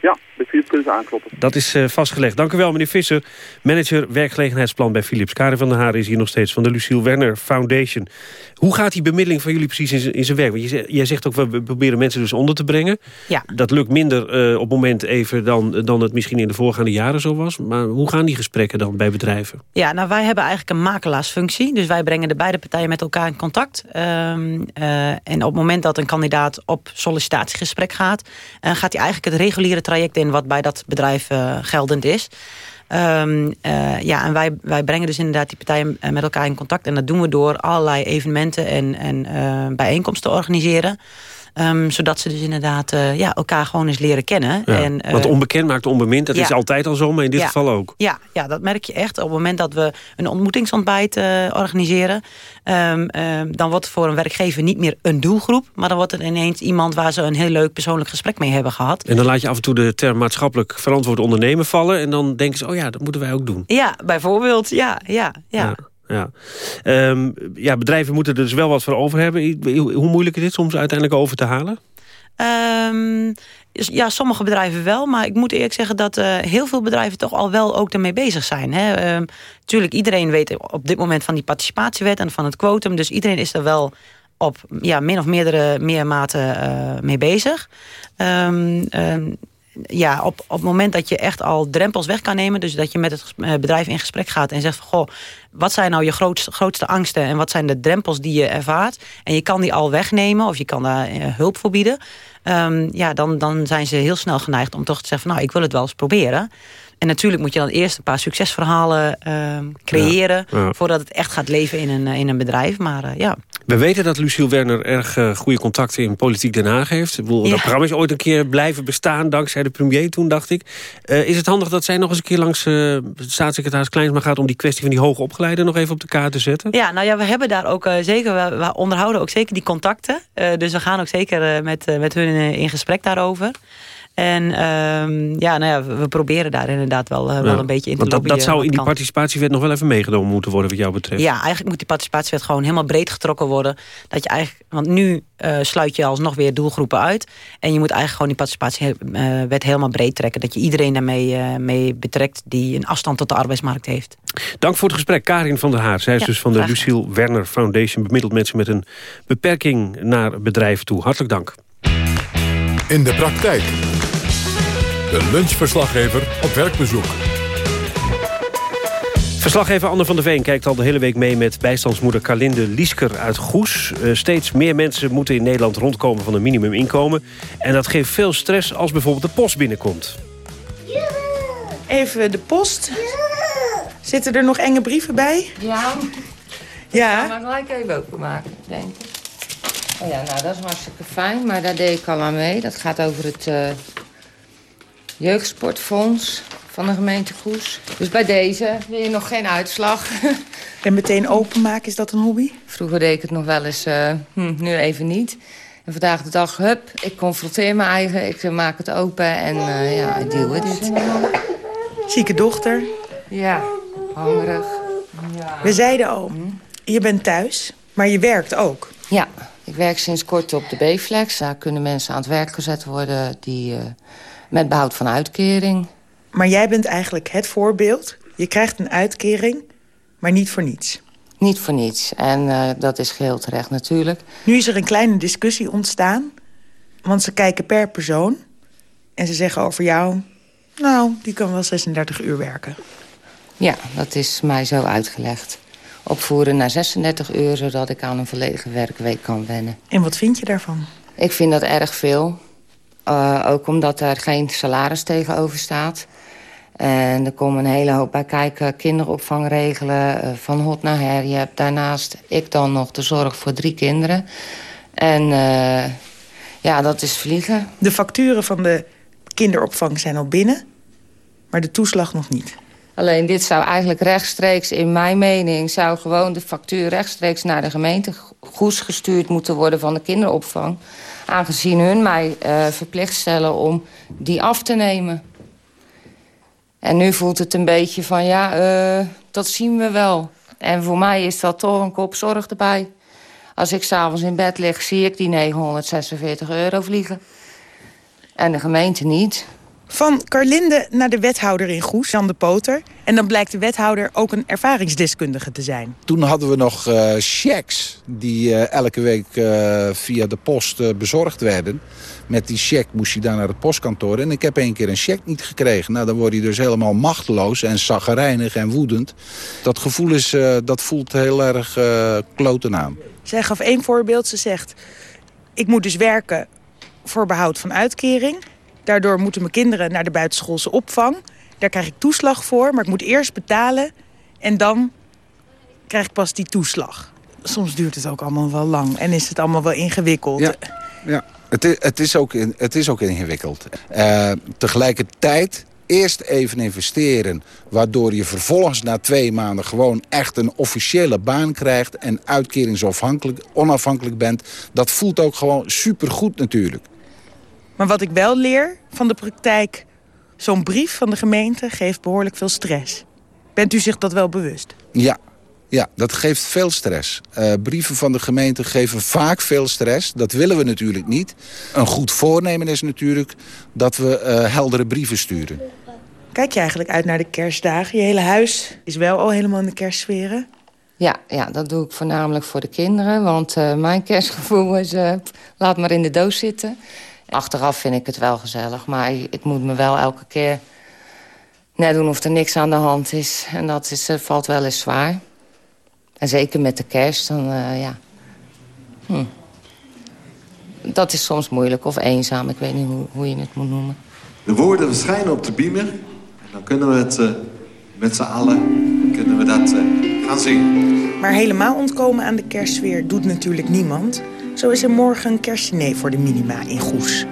Ja, bij Philips kunnen ze aankloppen. Dat is uh, vastgelegd. Dank u wel, meneer Visser. Manager werkgelegenheidsplan bij Philips. Karin van der Haar is hier nog steeds van de Lucille Werner Foundation. Hoe gaat die bemiddeling van jullie precies in zijn werk? Want jij zegt ook, we proberen mensen dus onder te brengen. Ja. Dat lukt minder uh, op het moment even dan, dan het misschien in de voorgaande jaren zo was. Maar hoe gaan die gesprekken dan bij bedrijven? Ja, nou wij hebben eigenlijk een makelaarsfunctie. Dus wij brengen de beide partijen met elkaar in contact. Um, uh, en op het moment dat een kandidaat op sollicitatiegesprek gaat... gaat hij eigenlijk het reguliere traject in wat bij dat bedrijf uh, geldend is. Um, uh, ja, en wij, wij brengen dus inderdaad die partijen met elkaar in contact. En dat doen we door allerlei evenementen en, en bijeenkomsten te organiseren. Um, zodat ze dus inderdaad uh, ja, elkaar gewoon eens leren kennen. Ja, en, uh, want onbekend maakt onbemind, dat ja. is altijd al zo, maar in dit ja, geval ook. Ja, ja, dat merk je echt. Op het moment dat we een ontmoetingsontbijt uh, organiseren... Um, dan wordt het voor een werkgever niet meer een doelgroep... maar dan wordt het ineens iemand waar ze een heel leuk persoonlijk gesprek mee hebben gehad. En dan laat je af en toe de term maatschappelijk verantwoord ondernemen vallen... en dan denken ze, oh ja, dat moeten wij ook doen. Ja, bijvoorbeeld, ja, ja, ja. Ja. Um, ja, bedrijven moeten er dus wel wat voor over hebben. Hoe moeilijk is dit soms uiteindelijk over te halen? Um, ja, sommige bedrijven wel. Maar ik moet eerlijk zeggen dat uh, heel veel bedrijven toch al wel ook ermee bezig zijn. Hè. Tuurlijk, iedereen weet op dit moment van die participatiewet en van het quotum. Dus iedereen is er wel op ja, min of meerdere meer mate uh, mee bezig. Um, ja, op, op het moment dat je echt al drempels weg kan nemen... dus dat je met het bedrijf in gesprek gaat en zegt van... goh, wat zijn nou je grootste, grootste angsten en wat zijn de drempels die je ervaart... en je kan die al wegnemen of je kan daar uh, hulp voor bieden... Um, ja, dan, dan zijn ze heel snel geneigd om toch te zeggen van... nou, ik wil het wel eens proberen... En natuurlijk moet je dan eerst een paar succesverhalen uh, creëren... Ja, ja. voordat het echt gaat leven in een, in een bedrijf. Maar uh, ja. We weten dat Luciel Werner erg uh, goede contacten in Politiek Den Haag heeft. Ik bedoel, ja. Dat programma is ooit een keer blijven bestaan... dankzij de premier toen, dacht ik. Uh, is het handig dat zij nog eens een keer langs uh, staatssecretaris Kleinsma gaat... om die kwestie van die hoge opgeleiden nog even op de kaart te zetten? Ja, nou ja, we hebben daar ook zeker... We, onderhouden ook zeker die contacten. dus we gaan ook zeker met, met hun in gesprek daarover. En um, ja, nou ja, we proberen daar inderdaad wel, uh, ja, wel een beetje in te want dat, lobbyen. dat zou in die participatiewet nog wel even meegenomen moeten worden wat jou betreft. Ja, eigenlijk moet die participatiewet gewoon helemaal breed getrokken worden. Dat je eigenlijk, want nu uh, sluit je alsnog weer doelgroepen uit. En je moet eigenlijk gewoon die participatiewet helemaal breed trekken. Dat je iedereen daarmee uh, mee betrekt die een afstand tot de arbeidsmarkt heeft. Dank voor het gesprek, Karin van der Haar. Zij is ja, dus van de Lucille Werner Foundation. Bemiddelt mensen met een beperking naar bedrijven toe. Hartelijk dank. In de praktijk. De lunchverslaggever op werkbezoek. Verslaggever Anne van der Veen kijkt al de hele week mee met bijstandsmoeder Kalinde Liesker uit Goes. Uh, steeds meer mensen moeten in Nederland rondkomen van een minimuminkomen. En dat geeft veel stress als bijvoorbeeld de post binnenkomt. Even de post. Zitten er nog enge brieven bij? Ja. Ja. Ik ga maar gelijk even openmaken, denk ik. Oh ja, nou dat is hartstikke fijn, maar daar deed ik al aan mee. Dat gaat over het uh, jeugdsportfonds van de gemeente Goes. Dus bij deze wil je nog geen uitslag. en meteen openmaken, is dat een hobby? Vroeger deed ik het nog wel eens, uh, hm, nu even niet. En vandaag de dag, hup, ik confronteer mijn eigen, ik maak het open en uh, ja, ik deal with it. Zieke dochter. Ja, hongerig. Ja. We zeiden al, je bent thuis, maar je werkt ook. Ja, ik werk sinds kort op de B-Flex. Daar kunnen mensen aan het werk gezet worden die, uh, met behoud van uitkering. Maar jij bent eigenlijk het voorbeeld. Je krijgt een uitkering, maar niet voor niets. Niet voor niets. En uh, dat is geheel terecht natuurlijk. Nu is er een kleine discussie ontstaan. Want ze kijken per persoon. En ze zeggen over jou... nou, die kan wel 36 uur werken. Ja, dat is mij zo uitgelegd opvoeren naar 36 uur... zodat ik aan een volledige werkweek kan wennen. En wat vind je daarvan? Ik vind dat erg veel. Uh, ook omdat er geen salaris tegenover staat. En er komen een hele hoop bij kijken. Kinderopvang regelen, uh, van hot naar her. Je hebt daarnaast ik dan nog de zorg voor drie kinderen. En uh, Ja, dat is vliegen. De facturen van de kinderopvang zijn al binnen, maar de toeslag nog niet. Alleen dit zou eigenlijk rechtstreeks, in mijn mening... zou gewoon de factuur rechtstreeks naar de gemeente Goes gestuurd moeten worden van de kinderopvang. Aangezien hun mij uh, verplicht stellen om die af te nemen. En nu voelt het een beetje van, ja, uh, dat zien we wel. En voor mij is dat toch een kop zorg erbij. Als ik s'avonds in bed lig, zie ik die 946 euro vliegen. En de gemeente niet. Van Carlinde naar de wethouder in Goes, Jan de Poter. En dan blijkt de wethouder ook een ervaringsdeskundige te zijn. Toen hadden we nog uh, checks die uh, elke week uh, via de post bezorgd werden. Met die check moest je daar naar het postkantoor. En ik heb één keer een check niet gekregen. Nou, dan word je dus helemaal machteloos en zaggerijnig en woedend. Dat gevoel is, dat voelt heel erg kloten aan. Zij gaf één voorbeeld. Ze zegt, ik moet dus werken voor behoud van uitkering... Daardoor moeten mijn kinderen naar de buitenschoolse opvang. Daar krijg ik toeslag voor, maar ik moet eerst betalen. En dan krijg ik pas die toeslag. Soms duurt het ook allemaal wel lang en is het allemaal wel ingewikkeld. Ja, ja. Het, is, het, is ook, het is ook ingewikkeld. Uh, tegelijkertijd eerst even investeren... waardoor je vervolgens na twee maanden gewoon echt een officiële baan krijgt... en uitkeringsonafhankelijk onafhankelijk bent. Dat voelt ook gewoon supergoed natuurlijk. Maar wat ik wel leer van de praktijk... zo'n brief van de gemeente geeft behoorlijk veel stress. Bent u zich dat wel bewust? Ja, ja, dat geeft veel stress. Uh, brieven van de gemeente geven vaak veel stress. Dat willen we natuurlijk niet. Een goed voornemen is natuurlijk dat we uh, heldere brieven sturen. Kijk je eigenlijk uit naar de kerstdagen? Je hele huis is wel al helemaal in de kerstsferen. Ja, ja, dat doe ik voornamelijk voor de kinderen. Want uh, mijn kerstgevoel is, laat maar in de doos zitten. Achteraf vind ik het wel gezellig, maar ik moet me wel elke keer net doen of er niks aan de hand is. En dat is, uh, valt wel eens zwaar. En zeker met de kerst, dan uh, ja... Hm. Dat is soms moeilijk of eenzaam, ik weet niet hoe, hoe je het moet noemen. De woorden verschijnen op de beamer. En dan kunnen we het uh, met z'n allen kunnen we dat, gaan zingen. Maar helemaal ontkomen aan de kerstsfeer doet natuurlijk niemand... Zo is er morgen een kerstdiner voor de minima in Goes.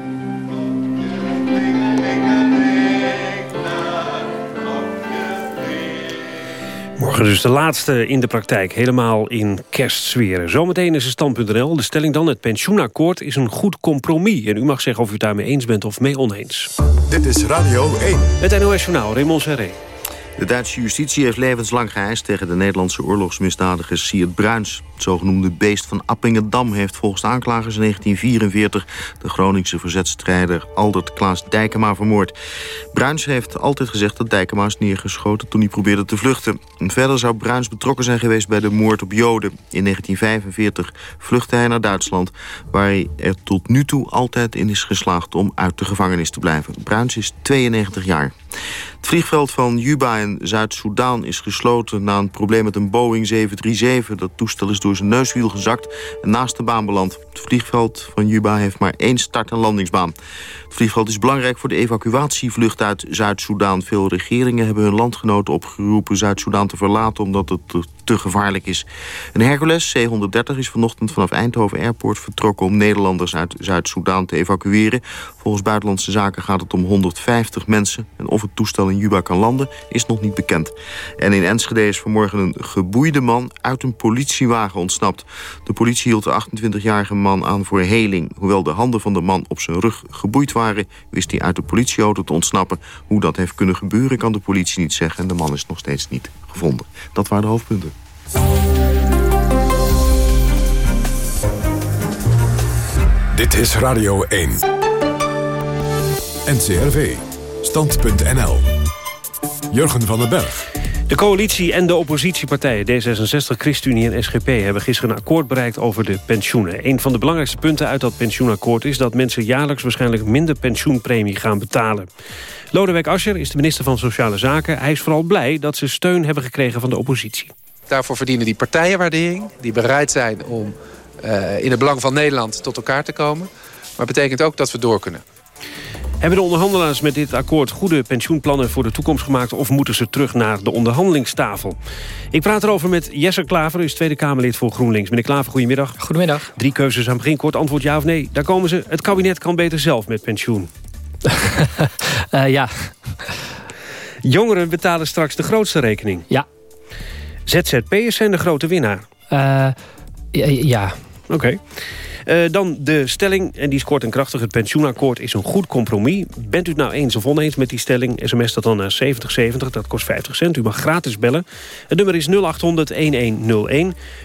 Morgen dus de laatste in de praktijk, helemaal in kerstsferen. Zometeen is het stand.nl. De stelling dan, het pensioenakkoord is een goed compromis. En u mag zeggen of u het daarmee eens bent of mee oneens. Dit is Radio 1. Het NOS Journaal, Raymond Serré. De Duitse justitie heeft levenslang geëist tegen de Nederlandse oorlogsmisdadiger Siert Bruins. Het zogenoemde beest van Appingedam heeft volgens aanklagers in 1944... de Groningse verzetstrijder Aldert Klaas Dijkema vermoord. Bruins heeft altijd gezegd dat Dijkema is neergeschoten toen hij probeerde te vluchten. En verder zou Bruins betrokken zijn geweest bij de moord op Joden. In 1945 vluchtte hij naar Duitsland... waar hij er tot nu toe altijd in is geslaagd om uit de gevangenis te blijven. Bruins is 92 jaar. Het vliegveld van Juba in Zuid-Soedan is gesloten... na een probleem met een Boeing 737. Dat toestel is door zijn neuswiel gezakt en naast de baan beland. Het vliegveld van Juba heeft maar één start- en landingsbaan. Het vliegveld is belangrijk voor de evacuatievlucht uit Zuid-Soedan. Veel regeringen hebben hun landgenoten opgeroepen Zuid-Soedan te verlaten... omdat het te gevaarlijk is. Een Hercules C-130 is vanochtend vanaf Eindhoven Airport vertrokken... om Nederlanders uit Zuid-Soedan te evacueren. Volgens Buitenlandse Zaken gaat het om 150 mensen. En of het toestel in Juba kan landen, is nog niet bekend. En in Enschede is vanmorgen een geboeide man uit een politiewagen ontsnapt. De politie hield de 28-jarige man aan voor heling. Hoewel de handen van de man op zijn rug geboeid waren... wist hij uit de politieauto te ontsnappen. Hoe dat heeft kunnen gebeuren kan de politie niet zeggen... en de man is nog steeds niet gevonden. Dat waren de hoofdpunten. Dit is Radio 1. NCRV. Stand.nl. Jurgen van den Berg. De coalitie en de oppositiepartijen D66, ChristenUnie en SGP... hebben gisteren een akkoord bereikt over de pensioenen. Een van de belangrijkste punten uit dat pensioenakkoord... is dat mensen jaarlijks waarschijnlijk minder pensioenpremie gaan betalen. Lodewijk Asscher is de minister van Sociale Zaken. Hij is vooral blij dat ze steun hebben gekregen van de oppositie. Daarvoor verdienen die partijen waardering. Die bereid zijn om uh, in het belang van Nederland tot elkaar te komen. Maar betekent ook dat we door kunnen. Hebben de onderhandelaars met dit akkoord goede pensioenplannen voor de toekomst gemaakt... of moeten ze terug naar de onderhandelingstafel? Ik praat erover met Jesse Klaver, u is Tweede Kamerlid voor GroenLinks. Meneer Klaver, goedemiddag. Goedemiddag. Drie keuzes aan het begin, kort antwoord ja of nee. Daar komen ze. Het kabinet kan beter zelf met pensioen. uh, ja. Jongeren betalen straks de grootste rekening. Ja. ZZP'ers zijn de grote winnaar. Uh, ja. Oké. Uh, dan de stelling, en die is kort en krachtig. Het pensioenakkoord is een goed compromis. Bent u het nou eens of oneens met die stelling? SMS dat dan naar 7070, dat kost 50 cent. U mag gratis bellen. Het nummer is 0800-1101.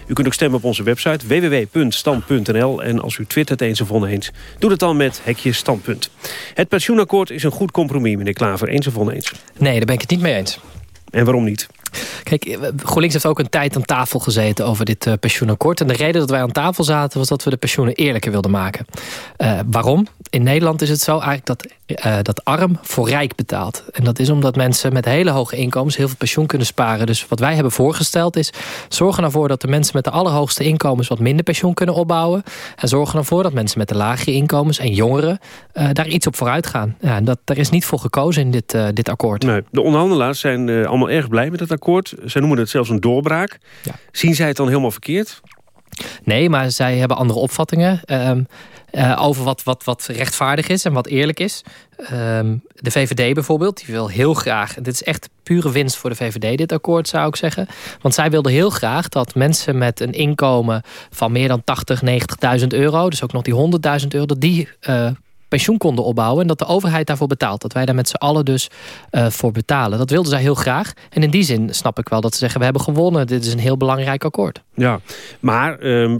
U kunt ook stemmen op onze website www.stand.nl. En als u twittert eens of oneens, doe het dan met hekje standpunt. Het pensioenakkoord is een goed compromis, meneer Klaver. Eens of oneens? Nee, daar ben ik het niet mee eens. En waarom niet? Kijk, GroenLinks heeft ook een tijd aan tafel gezeten over dit uh, pensioenakkoord. En de reden dat wij aan tafel zaten was dat we de pensioenen eerlijker wilden maken. Uh, waarom? In Nederland is het zo eigenlijk dat, dat arm voor rijk betaalt. En dat is omdat mensen met hele hoge inkomens heel veel pensioen kunnen sparen. Dus wat wij hebben voorgesteld is zorgen ervoor dat de mensen met de allerhoogste inkomens wat minder pensioen kunnen opbouwen. En zorgen ervoor dat mensen met de lagere inkomens en jongeren daar iets op vooruit gaan. Ja, dat, daar is niet voor gekozen in dit, dit akkoord. Nee, de onderhandelaars zijn allemaal erg blij met het akkoord. Zij noemen het zelfs een doorbraak. Ja. Zien zij het dan helemaal verkeerd? Nee, maar zij hebben andere opvattingen um, uh, over wat, wat, wat rechtvaardig is en wat eerlijk is. Um, de VVD bijvoorbeeld, die wil heel graag... dit is echt pure winst voor de VVD, dit akkoord zou ik zeggen. Want zij wilde heel graag dat mensen met een inkomen van meer dan 80, 90.000 euro... dus ook nog die 100.000 euro, dat die... Pensioen konden opbouwen... en dat de overheid daarvoor betaalt. Dat wij daar met z'n allen dus uh, voor betalen. Dat wilden zij heel graag. En in die zin snap ik wel dat ze zeggen... we hebben gewonnen, dit is een heel belangrijk akkoord. Ja, maar uh,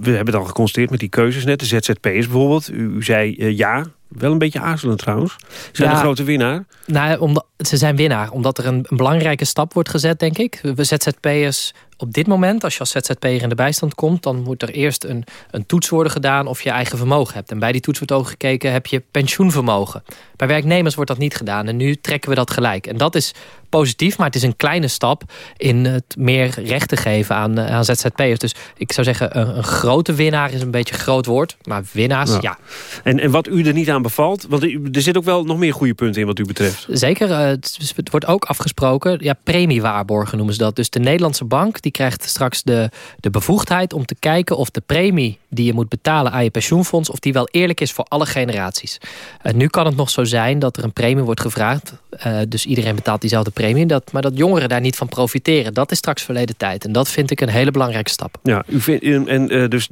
we hebben dan geconstateerd met die keuzes net... de ZZP'ers bijvoorbeeld. U, u zei uh, ja, wel een beetje aarzelend trouwens. Zijn ja, de grote winnaar? Nou, omdat, ze zijn winnaar. Omdat er een, een belangrijke stap wordt gezet, denk ik. We ZZP'ers op dit moment, als je als ZZP'er in de bijstand komt... dan moet er eerst een, een toets worden gedaan of je eigen vermogen hebt. En bij die toets wordt ook gekeken, heb je pensioenvermogen. Bij werknemers wordt dat niet gedaan. En nu trekken we dat gelijk. En dat is positief, maar het is een kleine stap... in het meer recht te geven aan, aan ZZP'ers. Dus ik zou zeggen, een, een, grote winnaar is een beetje een groot woord. Maar winnaars, ja. ja. En, en wat u er niet aan bevalt? Want er zit ook wel nog meer goede punten in wat u betreft. Zeker. Het, het wordt ook afgesproken. Ja, premiewaarborgen noemen ze dat. Dus de Nederlandse bank... Die krijgt straks de, de bevoegdheid om te kijken of de premie die je moet betalen aan je pensioenfonds, of die wel eerlijk is voor alle generaties. Uh, nu kan het nog zo zijn dat er een premie wordt gevraagd. Uh, dus iedereen betaalt diezelfde premie. Dat, maar dat jongeren daar niet van profiteren. Dat is straks verleden tijd. En dat vind ik een hele belangrijke stap. Ja, u vindt, en, uh, dus,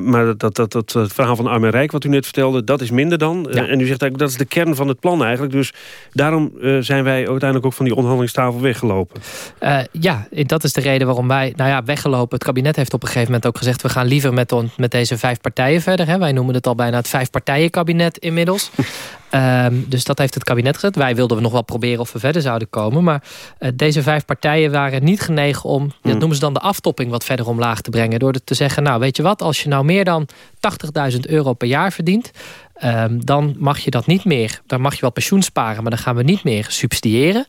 maar dat, dat, dat, dat verhaal van Arm en Rijk wat u net vertelde, dat is minder dan. Ja. en u zegt eigenlijk dat is de kern van het plan eigenlijk. Dus daarom zijn wij uiteindelijk ook van die onderhandelingstafel weggelopen. ja, dat is de reden waarom wij nou ja, weggelopen. Het kabinet heeft op een gegeven moment ook gezegd... we gaan liever met, on, met deze vijf partijen verder. Hè. Wij noemen het al bijna het vijf partijen kabinet inmiddels. um, dus dat heeft het kabinet gezet. Wij wilden we nog wel proberen of we verder zouden komen. Maar uh, deze vijf partijen waren niet genegen om... Mm. dat noemen ze dan de aftopping wat verder omlaag te brengen. Door te zeggen, nou weet je wat... als je nou meer dan 80.000 euro per jaar verdient... Um, dan mag je dat niet meer. Dan mag je wel pensioen sparen, maar dan gaan we niet meer subsidiëren.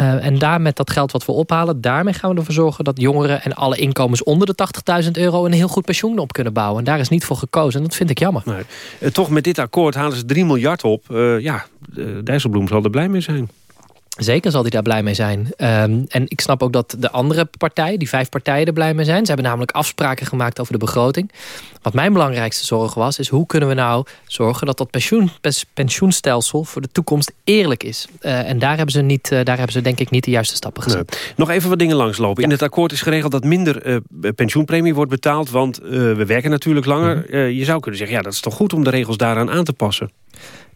Uh, en daar met dat geld wat we ophalen, daarmee gaan we ervoor zorgen dat jongeren en alle inkomens onder de 80.000 euro een heel goed pensioen op kunnen bouwen. En daar is niet voor gekozen. En dat vind ik jammer. Nee. Uh, toch met dit akkoord halen ze 3 miljard op. Uh, ja, Dijsselbloem zal er blij mee zijn. Zeker zal hij daar blij mee zijn. Um, en ik snap ook dat de andere partijen, die vijf partijen, er blij mee zijn. Ze hebben namelijk afspraken gemaakt over de begroting. Wat mijn belangrijkste zorg was, is hoe kunnen we nou zorgen dat dat pensioen, pensioenstelsel voor de toekomst eerlijk is. Uh, en daar hebben, ze niet, uh, daar hebben ze denk ik niet de juiste stappen gezet. Nee. Nog even wat dingen langslopen. Ja. In het akkoord is geregeld dat minder uh, pensioenpremie wordt betaald, want we werken natuurlijk langer. Mm -hmm. je zou kunnen zeggen, ja, dat is toch goed om de regels daaraan aan te passen.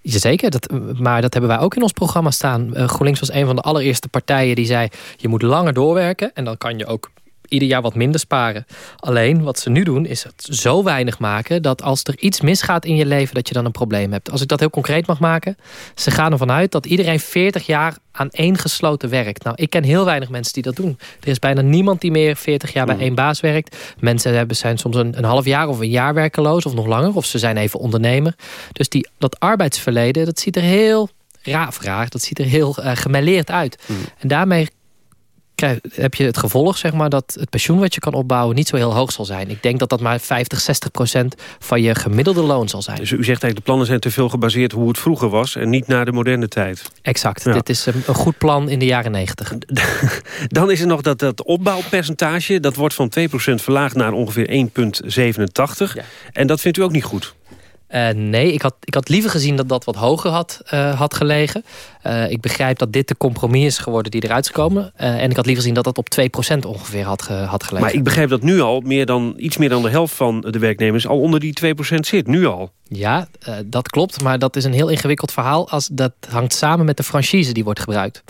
Jazeker, dat, maar dat hebben wij ook in ons programma staan. Uh, GroenLinks was een van de allereerste partijen die zei... je moet langer doorwerken en dan kan je ook ieder jaar wat minder sparen. Alleen, wat ze nu doen, is het zo weinig maken... dat als er iets misgaat in je leven, dat je dan een probleem hebt. Als ik dat heel concreet mag maken... ze gaan ervan uit dat iedereen 40 jaar aan één gesloten werkt. Nou, ik ken heel weinig mensen die dat doen. Er is bijna niemand die meer 40 jaar bij hmm. één baas werkt. Mensen hebben, zijn soms een, een half jaar of een jaar werkeloos of nog langer. Of ze zijn even ondernemer. Dus die, dat arbeidsverleden, dat ziet er heel raar, raar dat ziet er heel uh, gemêleerd uit. Hmm. En daarmee krijg, heb je het gevolg zeg maar, dat het pensioen wat je kan opbouwen niet zo heel hoog zal zijn. Ik denk dat dat maar 50, 60 procent van je gemiddelde loon zal zijn. Dus u zegt eigenlijk de plannen zijn te veel gebaseerd hoe het vroeger was en niet naar de moderne tijd. Exact. Dit is een, een, goed plan in de jaren 90. Dan is er nog dat, dat opbouwpercentage. Dat wordt van 2% verlaagd naar ongeveer 1,87. En dat vindt u ook niet goed? Uh, nee, ik had, ik had liever gezien dat dat wat hoger had, uh, had gelegen. Uh, ik begrijp dat dit de compromis is geworden die eruit is gekomen. en ik had liever gezien dat dat op 2% ongeveer had, ge, had gelegen. Maar ik begrijp dat nu al meer dan, iets meer dan de helft van de werknemers... al onder die 2% zit, nu al. Ja, dat klopt. Maar dat is een heel ingewikkeld verhaal. Als, dat hangt samen met de franchise die wordt gebruikt.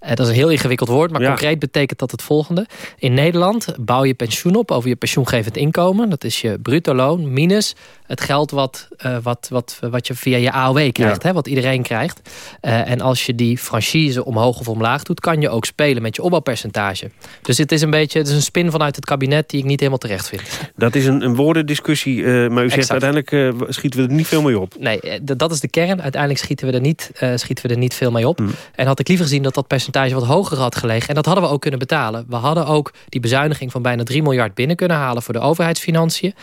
dat is een heel ingewikkeld woord, maar ja. concreet betekent dat het volgende. In Nederland bouw je pensioen op over je pensioengevend inkomen. Dat is je bruto loon minus het geld wat, uh, wat, wat, wat je via je AOW krijgt. Ja. Hè, wat iedereen krijgt. En als je die franchise omhoog of omlaag doet... kan je ook spelen met je opbouwpercentage. Dus het is een beetje het is een spin vanuit het kabinet... die ik niet helemaal terecht vind. Dat is een, een woordendiscussie. Uh, maar u zegt exact. uiteindelijk schieten we er niet veel mee op. Nee, dat is de kern. Uiteindelijk schieten we er niet, schieten we er niet veel mee op. Mm. En had ik liever gezien dat dat percentage wat hoger had gelegen. En dat hadden we ook kunnen betalen. We hadden ook die bezuiniging van bijna 3 miljard binnen kunnen halen... voor de overheidsfinanciën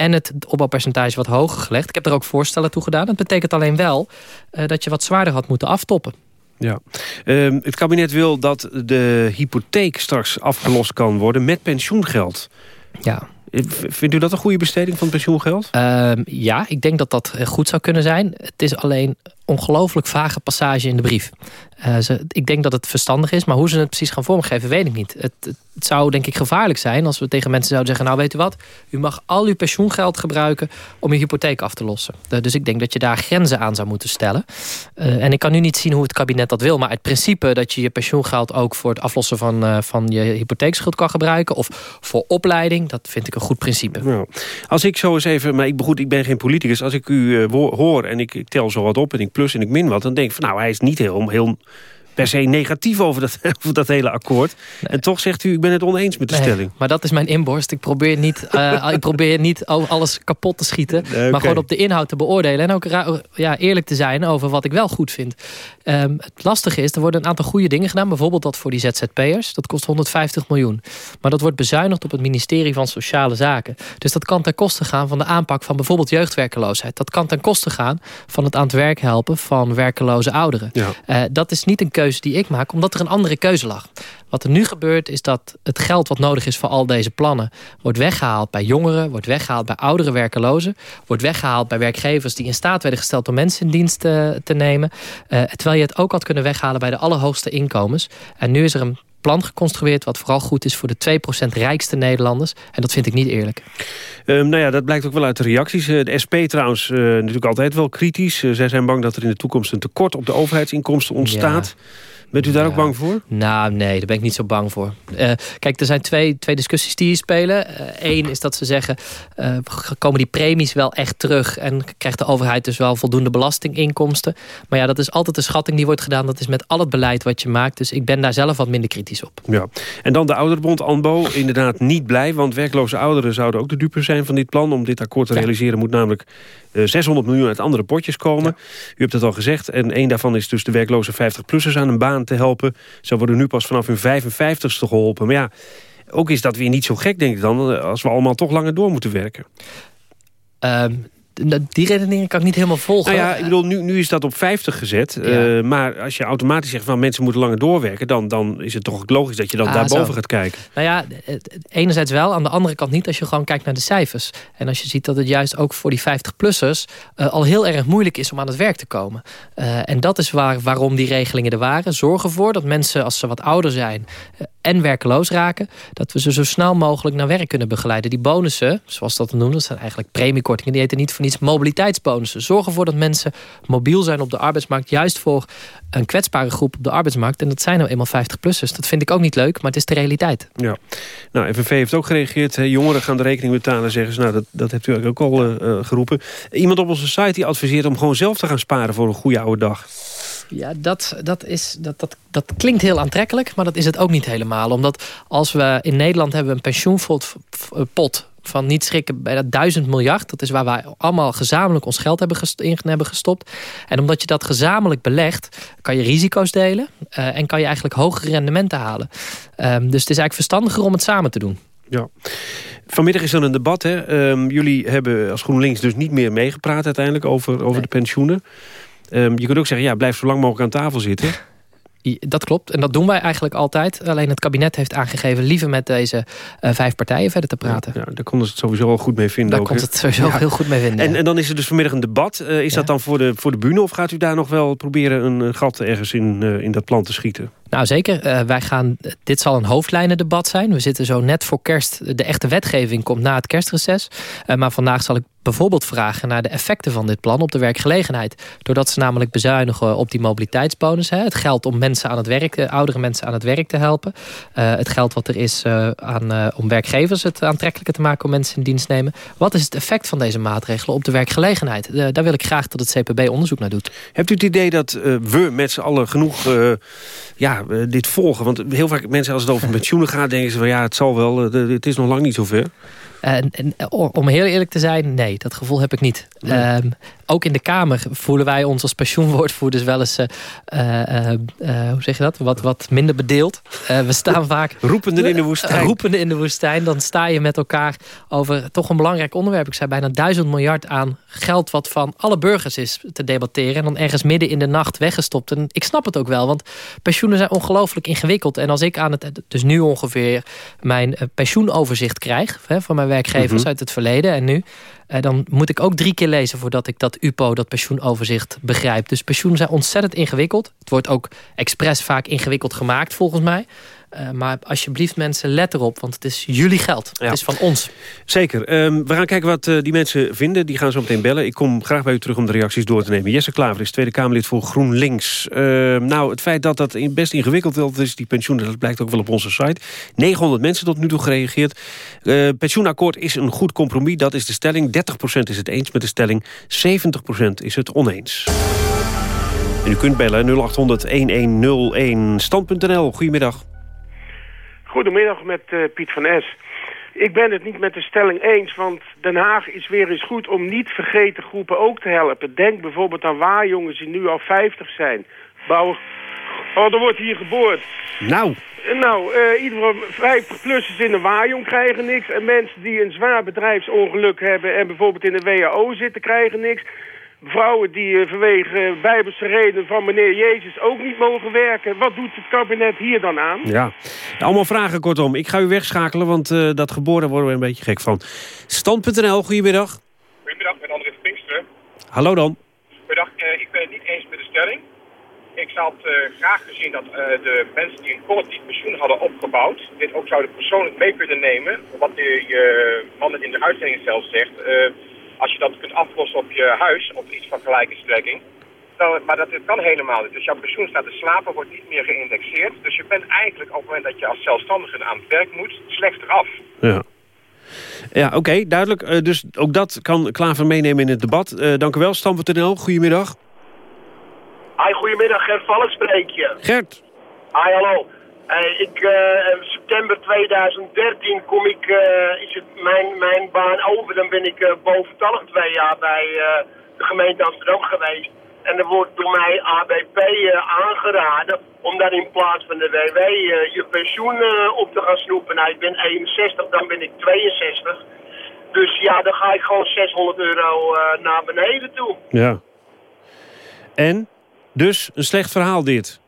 en het opbouwpercentage wat hoger gelegd. Ik heb er ook voorstellen toe gedaan. Dat betekent alleen wel uh, dat je wat zwaarder had moeten aftoppen. Ja. Uh, het kabinet wil dat de hypotheek straks afgelost kan worden met pensioengeld. Ja. Vindt u dat een goede besteding van het pensioengeld? Uh, ja, ik denk dat dat goed zou kunnen zijn. Het is alleen ongelooflijk vage passage in de brief. Uh, ze, ik denk dat het verstandig is, maar hoe ze het precies gaan vormgeven, weet ik niet. Het, het, zou denk ik gevaarlijk zijn als we tegen mensen zouden zeggen... nou weet u wat, u mag al uw pensioengeld gebruiken om uw hypotheek af te lossen. Dus ik denk dat je daar grenzen aan zou moeten stellen. Uh, en ik kan nu niet zien hoe het kabinet dat wil... maar het principe dat je je pensioengeld ook voor het aflossen van, van je hypotheekschuld kan gebruiken... of voor opleiding, dat vind ik een goed principe. Nou, als ik zo eens even, maar ik, ik ben geen politicus... als ik u hoor en ik, ik tel zo wat op en ik plus en ik min wat... dan denk ik van nou, hij is niet heel... heel per se negatief over dat, over dat hele akkoord. Nee. En toch zegt u, ik ben het oneens met de nee, stelling. Maar dat is mijn inborst. Ik probeer niet, uh, ik probeer niet alles kapot te schieten. Nee, okay. Maar gewoon op de inhoud te beoordelen. En ook ja, eerlijk te zijn over wat ik wel goed vind. Um, het lastige is, er worden een aantal goede dingen gedaan. Bijvoorbeeld dat voor die ZZP'ers. Dat kost 150 miljoen. Maar dat wordt bezuinigd op het ministerie van Sociale Zaken. Dus dat kan ten koste gaan van de aanpak van bijvoorbeeld jeugdwerkeloosheid. Dat kan ten koste gaan van het aan het werk helpen van werkeloze ouderen. Ja. Uh, dat is niet een keuze die ik maak, omdat er een andere keuze lag. Wat er nu gebeurt is dat het geld wat nodig is voor al deze plannen... wordt weggehaald bij jongeren, wordt weggehaald bij oudere werkelozen... wordt weggehaald bij werkgevers die in staat werden gesteld... om mensen in dienst te, te nemen. Uh, terwijl je het ook had kunnen weghalen bij de allerhoogste inkomens. En nu is er een plan geconstrueerd wat vooral goed is voor de 2% rijkste Nederlanders. En dat vind ik niet eerlijk. Um, nou ja, dat blijkt ook wel uit de reacties. Uh, de SP trouwens uh, natuurlijk altijd wel kritisch. Uh, zij zijn bang dat er in de toekomst een tekort op de overheidsinkomsten ontstaat. Ja. Bent u daar ook bang voor? Nou, nee, daar ben ik niet zo bang voor. Uh, kijk, er zijn twee, twee discussies die hier spelen. Eén uh, is dat ze zeggen, uh, komen die premies wel echt terug... en krijgt de overheid dus wel voldoende belastinginkomsten. Maar ja, dat is altijd een schatting die wordt gedaan. Dat is met al het beleid wat je maakt. Dus ik ben daar zelf wat minder kritisch op. Ja. En dan de Ouderbond, ANBO, inderdaad niet blij... want werkloze ouderen zouden ook de dupe zijn van dit plan. Om dit akkoord te ja. realiseren moet namelijk 600 miljoen uit andere potjes komen. Ja. U hebt het al gezegd. En één daarvan is dus de werkloze 50-plussers aan een baan te helpen. Ze worden nu pas vanaf hun 55ste geholpen. Maar ja, ook is dat weer niet zo gek, denk ik dan... als we allemaal toch langer door moeten werken. Um, die redenering kan ik niet helemaal volgen. Nou ja, ik bedoel, nu, nu is dat op 50 gezet. Ja. Uh, maar als je automatisch zegt van mensen moeten langer doorwerken... dan, dan is het toch logisch dat je dan ah, daarboven zo. gaat kijken. Nou ja, enerzijds wel, aan de andere kant niet... als je gewoon kijkt naar de cijfers. En als je ziet dat het juist ook voor die 50-plussers... Uh, al heel erg moeilijk is om aan het werk te komen. Uh, en dat is waar, waarom die regelingen er waren. Zorg ervoor dat mensen, als ze wat ouder zijn... en werkeloos raken... dat we ze zo snel mogelijk naar werk kunnen begeleiden. Die bonussen, zoals dat noemen... dat zijn eigenlijk premiekortingen... die heten niet voor niets mobiliteitsbonussen. Zorg ervoor dat mensen mobiel zijn op de arbeidsmarkt. Juist voor een kwetsbare groep op de arbeidsmarkt. En dat zijn nou eenmaal 50-plussers. Dat vind ik ook niet leuk, maar het is de realiteit. Ja. Nou, FNV heeft ook gereageerd. Jongeren gaan de rekening betalen, zeggen ze. Nou, dat, dat hebt u ook al uh, geroepen. Iemand op onze site die adviseert om gewoon zelf te gaan sparen... voor een goede oude dag. Ja, dat, dat, is, dat, dat, dat klinkt heel aantrekkelijk, maar dat is het ook niet helemaal. Omdat als we in Nederland hebben een pensioenpot van niet schrikken bij dat duizend miljard. Dat is waar wij allemaal gezamenlijk ons geld hebben in hebben gestopt. En omdat je dat gezamenlijk belegt, kan je risico's delen. Uh, en kan je eigenlijk hogere rendementen halen. Um, dus het is eigenlijk verstandiger om het samen te doen. Ja. Vanmiddag is er een debat. Hè? Um, jullie hebben als GroenLinks dus niet meer meegepraat uiteindelijk over, over de pensioenen. Um, je kunt ook zeggen, ja, blijf zo lang mogelijk aan tafel zitten. Dat klopt. En dat doen wij eigenlijk altijd. Alleen het kabinet heeft aangegeven liever met deze uh, vijf partijen verder te praten. Ja, daar konden ze het sowieso al goed mee vinden. Daar komt het sowieso ja. heel goed mee vinden. En, en, dan is er dus vanmiddag een debat. Uh, is dat dan voor de, voor de bühne of gaat u daar nog wel proberen een gat ergens in, uh, in dat plan te schieten? Nou zeker, uh, wij gaan, dit zal een hoofdlijnendebat zijn. We zitten zo net voor kerst, de echte wetgeving komt na het kerstreces. Uh, maar vandaag zal ik bijvoorbeeld vragen naar de effecten van dit plan op de werkgelegenheid. Doordat ze namelijk bezuinigen op die mobiliteitsbonus. Hè. Het geld om mensen aan het werk, oudere mensen aan het werk te helpen. Uh, het geld wat er is aan, om werkgevers het aantrekkelijker te maken om mensen in dienst te nemen. Wat is het effect van deze maatregelen op de werkgelegenheid? daar wil ik graag dat het CPB onderzoek naar doet. Hebt u het idee dat we met z'n allen genoeg ja, uh, dit volgen? Want heel vaak mensen als het over pensioenen gaat... denken ze van ja, het zal wel, uh, het is nog lang niet zover. En, en, om heel eerlijk te zijn, nee, dat gevoel heb ik niet. Nee. Um, ook in de Kamer voelen wij ons als pensioenwoordvoerders wel eens, uh, uh, uh, hoe zeg je dat, wat, wat minder bedeeld. we staan vaak... roepende in de woestijn. roepende in de woestijn. Dan sta je met elkaar over toch een belangrijk onderwerp. Ik zei bijna duizend miljard aan geld wat van alle burgers is te debatteren. En dan ergens midden in de nacht weggestopt. En ik snap het ook wel, want pensioenen zijn ongelooflijk ingewikkeld. En als ik aan het, dus nu ongeveer mijn pensioenoverzicht krijg... Hè, van mijn werkgevers mm -hmm. uit het verleden en nu... Uh, dan moet ik ook drie keer lezen voordat ik dat UPO, dat pensioenoverzicht, begrijp. Dus pensioenen zijn ontzettend ingewikkeld. Het wordt ook expres vaak ingewikkeld gemaakt volgens mij. Uh, maar alsjeblieft mensen, let erop, want het is jullie geld. Ja. Het is van ons. Zeker. Um, we gaan kijken wat uh, die mensen vinden. Die gaan zo meteen bellen. Ik kom graag bij u terug om de reacties door te nemen. Jesse Klaver is Tweede Kamerlid voor GroenLinks. Uh, nou, het feit dat dat best ingewikkeld is, die pensioenen... dat blijkt ook wel op onze site. 900 mensen tot nu toe gereageerd. pensioenakkoord is een goed compromis, dat is de stelling. 30% is het eens met de stelling. 70% is het oneens. En u kunt bellen 0800-1101. Stand.nl, goedemiddag. Goedemiddag met uh, Piet van Es. Ik ben het niet met de stelling eens, want Den Haag is weer eens goed om niet vergeten groepen ook te helpen. Denk bijvoorbeeld aan waarjongens die nu al 50 zijn. Bouwen... Oh, er wordt hier geboord. Nou. Nou, uh, ieder 50-plussers in de waarjong krijgen niks. En mensen die een zwaar bedrijfsongeluk hebben en bijvoorbeeld in de WHO zitten krijgen niks vrouwen die uh, vanwege bijbelse reden van meneer Jezus ook niet mogen werken. Wat doet het kabinet hier dan aan? Ja, allemaal vragen kortom. Ik ga u wegschakelen, want uh, dat geboren worden we een beetje gek van. Stand.nl, goedemiddag. Goedemiddag, met André Pinkster. Hallo dan. Goedendag, uh, ik ben het niet eens met de stelling. Ik zou het graag gezien dat de mensen die een collectief pensioen hadden opgebouwd... dit ook zouden persoonlijk mee kunnen nemen. Wat de man in de uitzending zelf zegt als je dat kunt aflossen op je huis, op iets van gelijke strekking. Dan, maar dat kan helemaal niet. Dus jouw pensioen staat te slapen, wordt niet meer geïndexeerd. Dus je bent eigenlijk op het moment dat je als zelfstandige aan het werk moet, slechter af. Ja. Ja, oké, okay, duidelijk. Uh, dus ook dat kan Klaver meenemen in het debat. Uh, dank u wel, Stam.nl. Goedemiddag. Hi, goedemiddag. Gert Vallen spreek je. Gert. Hi, hallo. Uh, ik, uh, september 2013 kom ik, uh, is het mijn, mijn baan over. Dan ben ik boventallig twee jaar bij de gemeente Amsterdam geweest. En er wordt door mij ABP aangeraden om dan in plaats van de WW je pensioen op te gaan snoepen. Nou, ik ben 61, dan ben ik 62. Dus ja, dan ga ik gewoon 600 euro naar beneden toe. Ja. En? Dus een slecht verhaal dit?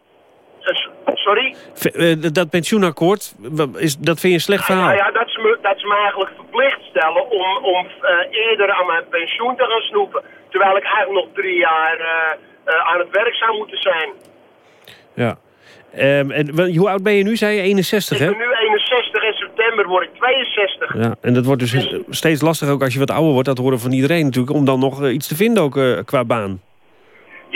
Sorry? Uh, dat pensioenakkoord, is, dat vind je een slecht verhaal? Ja, ja dat, ze me, dat ze me eigenlijk verplicht stellen om, om uh, eerder aan mijn pensioen te gaan snoepen. Terwijl ik eigenlijk nog drie jaar uh, aan het werk zou moeten zijn. Ja. Um, en hoe oud ben je nu, zei je? 61, hè? Ik ben nu 61, in september word ik 62. Ja, en dat wordt dus, dus steeds lastiger ook als je wat ouder wordt. Dat horen van iedereen natuurlijk, om dan nog iets te vinden ook qua baan.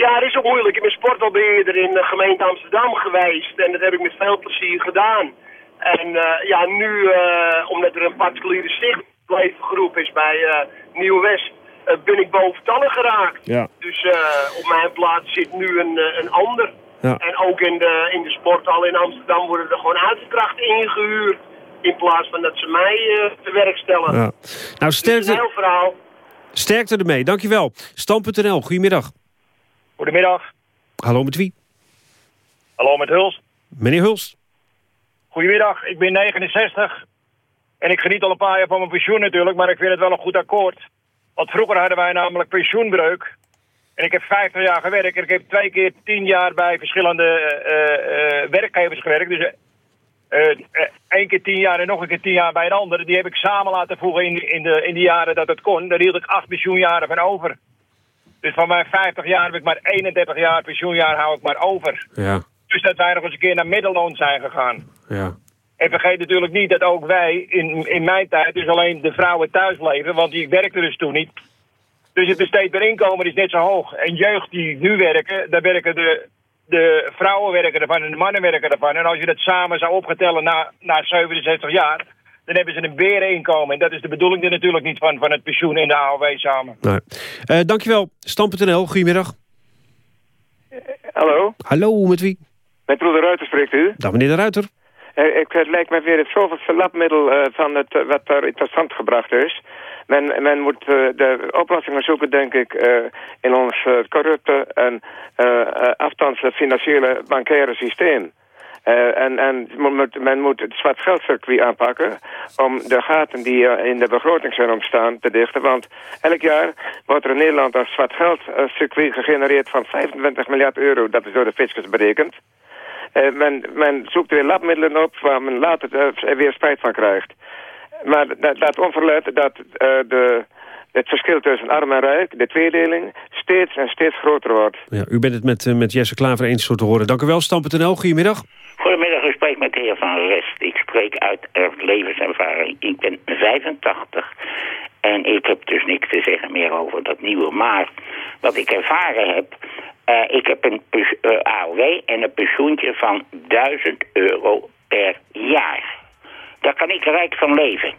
Ja, het is ook moeilijk. Ik ben sportalbeheerder in de gemeente Amsterdam geweest. En dat heb ik met veel plezier gedaan. En uh, ja, nu, uh, omdat er een particuliere stichtlevengroep is bij uh, Nieuw-West... ben ik boventallig geraakt. Ja. Dus op mijn plaats zit nu een, een ander. Ja. En ook in de, in de sporthal in Amsterdam worden er gewoon uitkrachten ingehuurd. In plaats van dat ze mij te werk stellen. Ja. Nou, sterkte, een heel verhaal. sterkte ermee. Dankjewel. Stam.nl, goedemiddag. Goedemiddag. Hallo, met wie? Hallo, met Hulst. Meneer Hulst. Goedemiddag, ik ben 69. En ik geniet al een paar jaar van mijn pensioen natuurlijk, maar ik vind het wel een goed akkoord. Want vroeger hadden wij namelijk pensioenbreuk. En ik heb 50 jaar gewerkt en ik heb twee keer 10 jaar bij verschillende uh, uh, werkgevers gewerkt. Dus uh, één keer 10 jaar en nog een keer 10 jaar bij een andere. Die heb ik samen laten voegen in, in, de, in de jaren dat het kon. Daar hield ik 8 pensioenjaren van over. Dus van mijn 50 jaar heb ik maar 31 jaar pensioenjaar hou ik maar over. Ja. Dus dat wij nog eens een keer naar middelloon zijn gegaan. Ja. En vergeet natuurlijk niet dat ook wij in, in mijn tijd dus alleen de vrouwen thuis leven, want die werkten dus toen niet. Dus het besteedbaar inkomen is net zo hoog. En jeugd die nu werken, daar werken de, de vrouwen werken ervan en de mannen werken ervan. En als je dat samen zou opgetellen na, na 67 jaar, dan hebben ze een bereninkomen. En dat is de bedoeling er natuurlijk niet van, van het pensioen en de AOW samen. Nee. Uh, dankjewel. Stam.nl, goedemiddag. Hallo. Hallo, met wie? Met broeder Ruiter spreekt u. Dag meneer de Ruiter. Uh, ik, het lijkt me weer het zoveelste labmiddel uh, van het, uh, wat daar interessant gebracht is. Men, men moet de oplossingen zoeken, denk ik, in ons corrupte en afstands financiële bankaire systeem. En en moet, men moet het zwart geldcircuit aanpakken om de gaten die in de begroting zijn ontstaan te dichten. Want elk jaar wordt er in Nederland een zwart geldcircuit gegenereerd van 25 miljard euro. Dat is door de fiscus berekend. Uh, men, men, zoekt weer labmiddelen op waar men later weer spijt van krijgt. Maar dat laat onverlet dat de, het verschil tussen arm en rijk, de tweedeling, steeds en steeds groter wordt. Ja, u bent het met, met Jesse Klaver eens zo te horen. Dank u wel, Stam.nl. Goedemiddag. Goedemiddag, u spreekt met de heer Van Rest. Ik spreek uit levenservaring. Ik ben 85 en ik heb dus niks te zeggen meer over dat nieuwe. Maar wat ik ervaren heb, uh, ik heb een uh, AOW en een pensioentje van 1000 euro per jaar. Daar kan ik rijk van leven.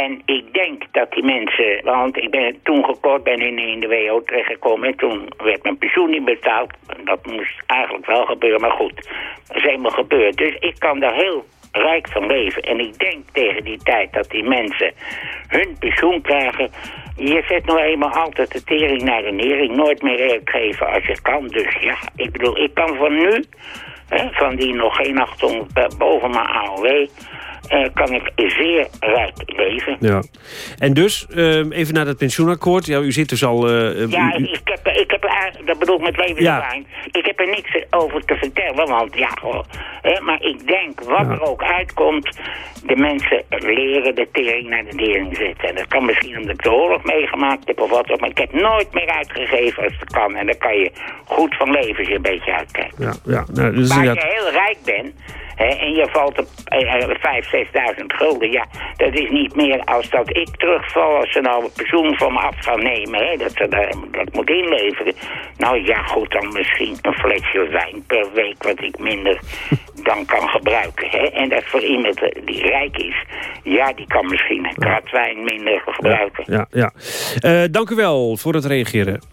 En ik denk dat die mensen, want ik ben toen gekort ben in, de WO terechtgekomen en toen werd mijn pensioen niet betaald. Dat moest eigenlijk wel gebeuren, maar goed, dat is helemaal gebeurd. Dus ik kan daar heel rijk van leven. En ik denk tegen die tijd dat die mensen hun pensioen krijgen. Je zet nou eenmaal altijd de tering naar de nering. Nooit meer geven als je kan. Dus ja, ik bedoel, ik kan van nu, hè, van die nog geen 800 boven mijn AOW... Uh, kan ik zeer rijk leven. Ja. En dus, uh, even naar dat pensioenakkoord. Ja, u zit dus al... Uh, ja, ik heb, ik heb er, dat bedoel ik met levenservaring. Ja. Ik heb er niks over te vertellen, want ja, hè, maar ik denk, wat ja. er ook uitkomt... de mensen leren de tering naar de dering zetten. En dat kan misschien omdat ik de oorlog meegemaakt heb of wat ook. Maar ik heb nooit meer uitgegeven als het kan. En dan kan je goed van leven als je een beetje uitkijkt. Ja, ja. Nou, dus maar als je heel rijk bent... He, en je valt op uh, 5.000, 6.000 gulden. Ja, dat is niet meer als dat ik terugval als ze nou een pensioen van me af gaan nemen. Hè, dat ze daar, dat moet inleveren. Nou ja, goed, dan misschien een flesje wijn per week wat ik minder dan kan gebruiken. Hè. En dat voor iemand die rijk is, ja, die kan misschien een krat wijn minder gebruiken. Ja, ja. ja. Uh, dank u wel voor het reageren.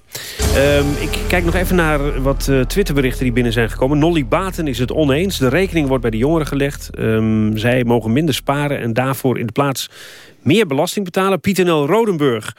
Um, ik kijk nog even naar wat uh, Twitterberichten die binnen zijn gekomen. Nolly Baten is het oneens. De rekening wordt bij de jongeren gelegd. Um, zij mogen minder sparen en daarvoor in de plaats meer belasting betalen. Pieter Nel Rodenburg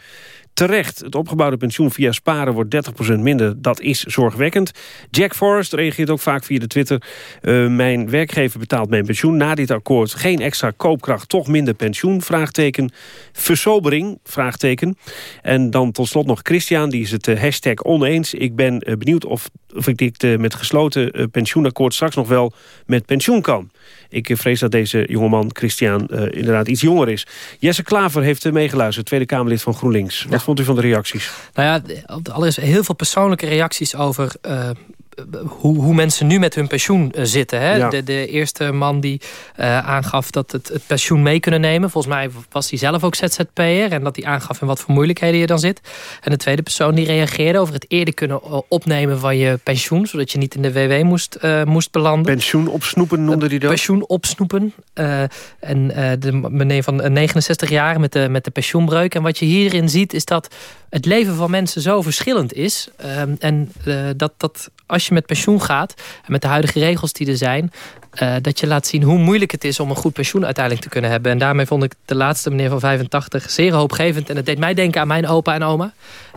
Terecht, het opgebouwde pensioen via sparen wordt 30% minder. Dat is zorgwekkend. Jack Forrest reageert ook vaak via de Twitter. Uh, mijn werkgever betaalt mijn pensioen. Na dit akkoord geen extra koopkracht, toch minder pensioen? Vraagteken. Versobering? Vraagteken. En dan tot slot nog Christian, die is het uh, hashtag oneens. Ik ben uh, benieuwd of, ik dit met gesloten pensioenakkoord straks nog wel met pensioen kan. Ik vrees dat deze jongeman, Christian, inderdaad iets jonger is. Jesse Klaver heeft meegeluisterd, Tweede Kamerlid van GroenLinks. Vond u van de reacties? Nou ja, allereerst heel veel persoonlijke reacties over... Uh, hoe, hoe, mensen nu met hun pensioen uh, zitten. Hè? Ja. De, de, eerste man die uh, aangaf dat het, het, pensioen mee kunnen nemen. Volgens mij was hij zelf ook ZZP'er. En dat hij aangaf in wat voor moeilijkheden je dan zit. En de tweede persoon die reageerde over het eerder kunnen opnemen van je pensioen. Zodat je niet in de WW moest, uh, moest belanden. Pensioen opsnoepen noemde hij dat? Pensioen opsnoepen. en de meneer van 69 jaar met de, met de pensioenbreuk. En wat je hierin ziet is dat het leven van mensen zo verschillend is. en dat, dat als je je met pensioen gaat... en met de huidige regels die er zijn... Uh, dat je laat zien hoe moeilijk het is om een goed pensioen uiteindelijk te kunnen hebben. En daarmee vond ik de laatste meneer van 85 zeer hoopgevend. En het deed mij denken aan mijn opa en oma.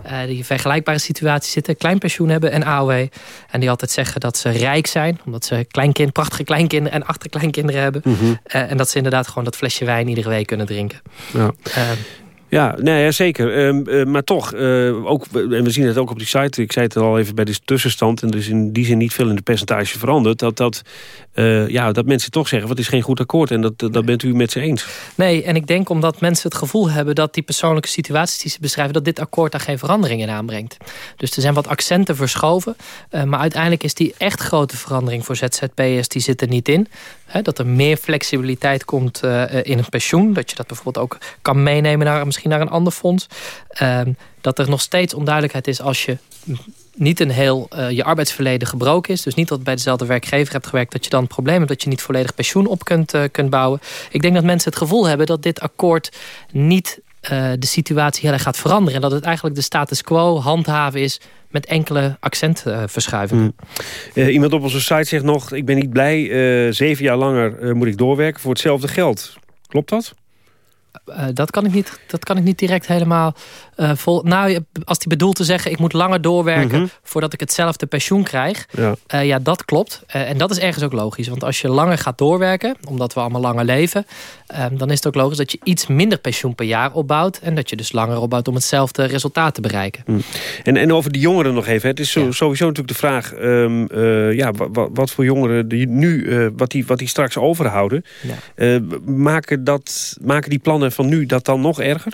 Uh, die in vergelijkbare situaties zitten. Klein pensioen hebben en AOW. En die altijd zeggen dat ze rijk zijn. Omdat ze kleinkind, prachtige kleinkinderen en achterkleinkinderen hebben. Mm -hmm. uh, en dat ze inderdaad gewoon dat flesje wijn iedere week kunnen drinken. Ja. Ja, nee, ja, zeker. Um, uh, maar toch, uh, ook, en we zien het ook op die site... ik zei het al even bij de tussenstand... en dus in die zin niet veel in de percentage veranderd... dat, dat, uh, ja, dat mensen toch zeggen, wat is geen goed akkoord... en dat, dat bent u met ze eens. Nee, en ik denk omdat mensen het gevoel hebben... dat die persoonlijke situaties die ze beschrijven... dat dit akkoord daar geen verandering in aanbrengt. Dus er zijn wat accenten verschoven... maar uiteindelijk is die echt grote verandering voor ZZP'ers... die zit er niet in. Dat er meer flexibiliteit komt in een pensioen. Dat je dat bijvoorbeeld ook kan meenemen naar misschien naar een ander fonds. Uh, dat er nog steeds onduidelijkheid is als je niet een heel uh, je arbeidsverleden gebroken is. Dus niet dat bij dezelfde werkgever hebt gewerkt... dat je dan het probleem hebt dat je niet volledig pensioen op kunt, uh, kunt bouwen. Ik denk dat mensen het gevoel hebben dat dit akkoord niet uh, de situatie heel erg gaat veranderen. En dat het eigenlijk de status quo handhaven is met enkele accentverschuivingen. Hmm. iemand op onze site zegt nog... ik ben niet blij, zeven jaar langer moet ik doorwerken voor hetzelfde geld. Klopt dat? Uh, dat, kan ik niet, dat kan ik niet direct helemaal uh, vol... Nou, als hij bedoelt te zeggen... ik moet langer doorwerken mm -hmm. voordat ik hetzelfde pensioen krijg. Ja, uh, ja dat klopt. en dat is ergens ook logisch. Want als je langer gaat doorwerken... omdat we allemaal langer leven... dan is het ook logisch dat je iets minder pensioen per jaar opbouwt... en dat je dus langer opbouwt om hetzelfde resultaat te bereiken. Mm. En, en over die jongeren nog even. Het is ja. sowieso natuurlijk de vraag... Um, ja, wat, wat, voor jongeren die nu... wat, die, wat die straks overhouden... Ja. maken, dat, maken die plannen van nu dat dan nog erger?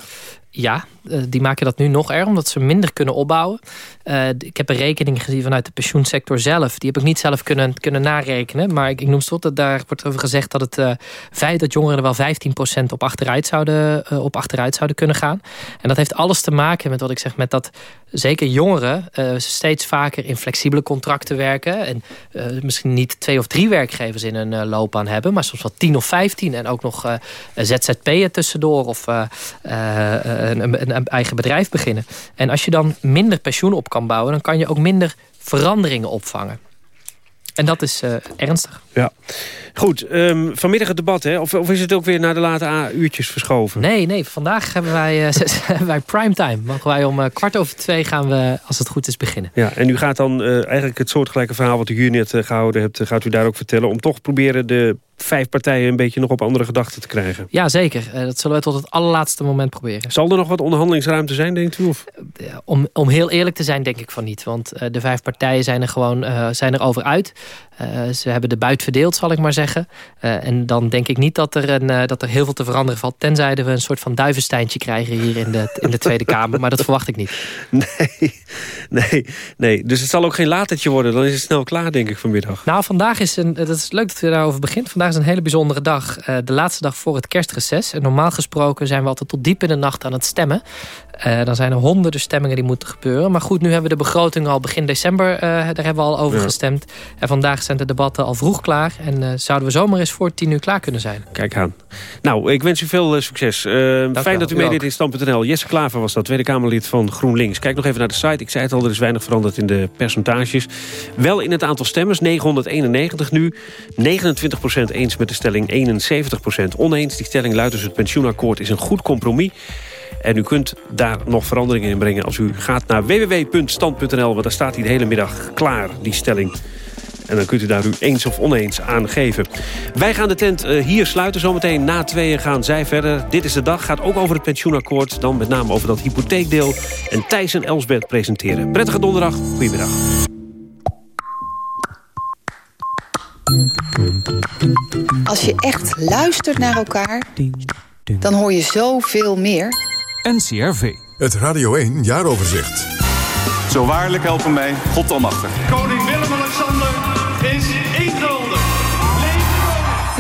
Ja, die maken dat nu nog erger, omdat ze minder kunnen opbouwen. Uh, ik heb een rekening gezien vanuit de pensioensector zelf. Die heb ik niet zelf kunnen, kunnen narekenen. Maar ik, ik noem het dat daar wordt over gezegd dat het uh, feit dat jongeren er wel 15% op achteruit, zouden, op achteruit zouden kunnen gaan. En dat heeft alles te maken met wat ik zeg, met dat zeker jongeren steeds vaker in flexibele contracten werken. En misschien niet twee of drie werkgevers in een loopbaan hebben, maar soms wel 10 of 15. En ook nog ZZP'en tussendoor of een, een, een eigen bedrijf beginnen. En als je dan minder pensioen op kan bouwen... dan kan je ook minder veranderingen opvangen. En dat is uh, ernstig. Ja. Goed, um, vanmiddag het debat, hè? Of, of, is het ook weer naar de late uurtjes verschoven? Nee, nee. Vandaag hebben wij, uh, wij primetime. Mogen wij om uh, kwart over twee gaan we, als het goed is, beginnen. Ja, en u gaat dan eigenlijk het soortgelijke verhaal... wat u hier net gehouden hebt, gaat u daar ook vertellen... om toch proberen de vijf partijen een beetje nog op andere gedachten te krijgen. Ja, zeker. dat zullen wij tot het allerlaatste moment proberen. Zal er nog wat onderhandelingsruimte zijn, denkt u? Of? om, om heel eerlijk te zijn, denk ik van niet. Want de vijf partijen zijn er gewoon zijn er over uit. ze hebben de buit verdeeld, zal ik maar zeggen. En dan denk ik niet dat er, een, dat er heel veel te veranderen valt. Tenzij we een soort van duivensteintje krijgen hier in de, in de Tweede Kamer. Maar dat verwacht ik niet. Nee, nee, nee. Dus het zal ook geen latertje worden. Dan is het snel klaar, denk ik, vanmiddag. Nou, vandaag is een... Dat is leuk dat u daarover begint. Vandaag is een hele bijzondere dag. Uh, de laatste dag voor het kerstreces. En normaal gesproken zijn we altijd tot diep in de nacht aan het stemmen. Uh, dan zijn er honderden stemmingen die moeten gebeuren. Maar goed, nu hebben we de begroting al begin december. Uh, daar hebben we al over ja. gestemd. En vandaag zijn de debatten al vroeg klaar. En uh, zouden we zomaar eens voor tien uur klaar kunnen zijn. Kijk aan. Nou, ik wens u veel succes. fijn wel. dat u meedeed in Stand.nl. Jesse Klaver was dat, Tweede Kamerlid van GroenLinks. Kijk nog even naar de site. Ik zei het al, er is weinig veranderd in de percentages. Wel in het aantal stemmers, 991 nu. 29% eens met de stelling, 71% oneens. Die stelling luidt dus het pensioenakkoord is een goed compromis. En u kunt daar nog veranderingen in brengen als u gaat naar www.stand.nl. Want daar staat hij de hele middag klaar, die stelling. En dan kunt u daar u eens of oneens aan geven. Wij gaan de tent uh, hier sluiten. Zometeen na tweeën gaan zij verder. Dit is de dag. Gaat ook over het pensioenakkoord. Dan met name over dat hypotheekdeel. En Thijs en Elsbert presenteren. Prettige donderdag. Goedemiddag. Als je echt luistert naar elkaar, dan hoor je zoveel meer. NCRV. Het Radio 1 Jaaroverzicht. Zo waarlijk helpen mij God almachtig. Koning Willem-Alexander is.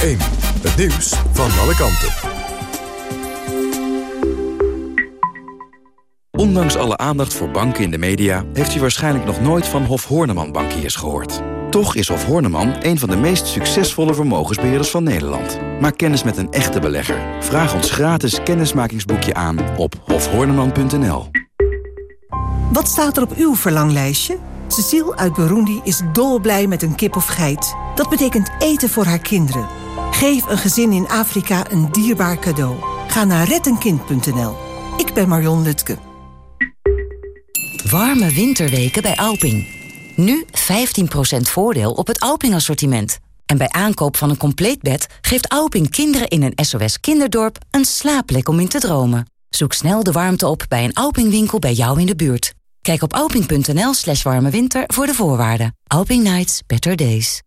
1. Het nieuws van alle kanten. Ondanks alle aandacht voor banken in de media... heeft u waarschijnlijk nog nooit van Hof Horneman Bankiers gehoord. Toch is Hof Horneman een van de meest succesvolle vermogensbeheerders van Nederland. Maak kennis met een echte belegger. Vraag ons gratis kennismakingsboekje aan op hofhorneman.nl. Wat staat er op uw verlanglijstje? Cecile uit Burundi is dolblij met een kip of geit. Dat betekent eten voor haar kinderen. Geef een gezin in Afrika een dierbaar cadeau. Ga naar rettenkind.nl. Ik ben Marion Lutke. Warme winterweken bij Alping. Nu 15% voordeel op het Alping-assortiment. En bij aankoop van een compleet bed geeft Alping kinderen in een SOS kinderdorp een slaapplek om in te dromen. Zoek snel de warmte op bij een Alping-winkel bij jou in de buurt. Kijk op alping.nl slash warme winter voor de voorwaarden. Alping Nights, better days.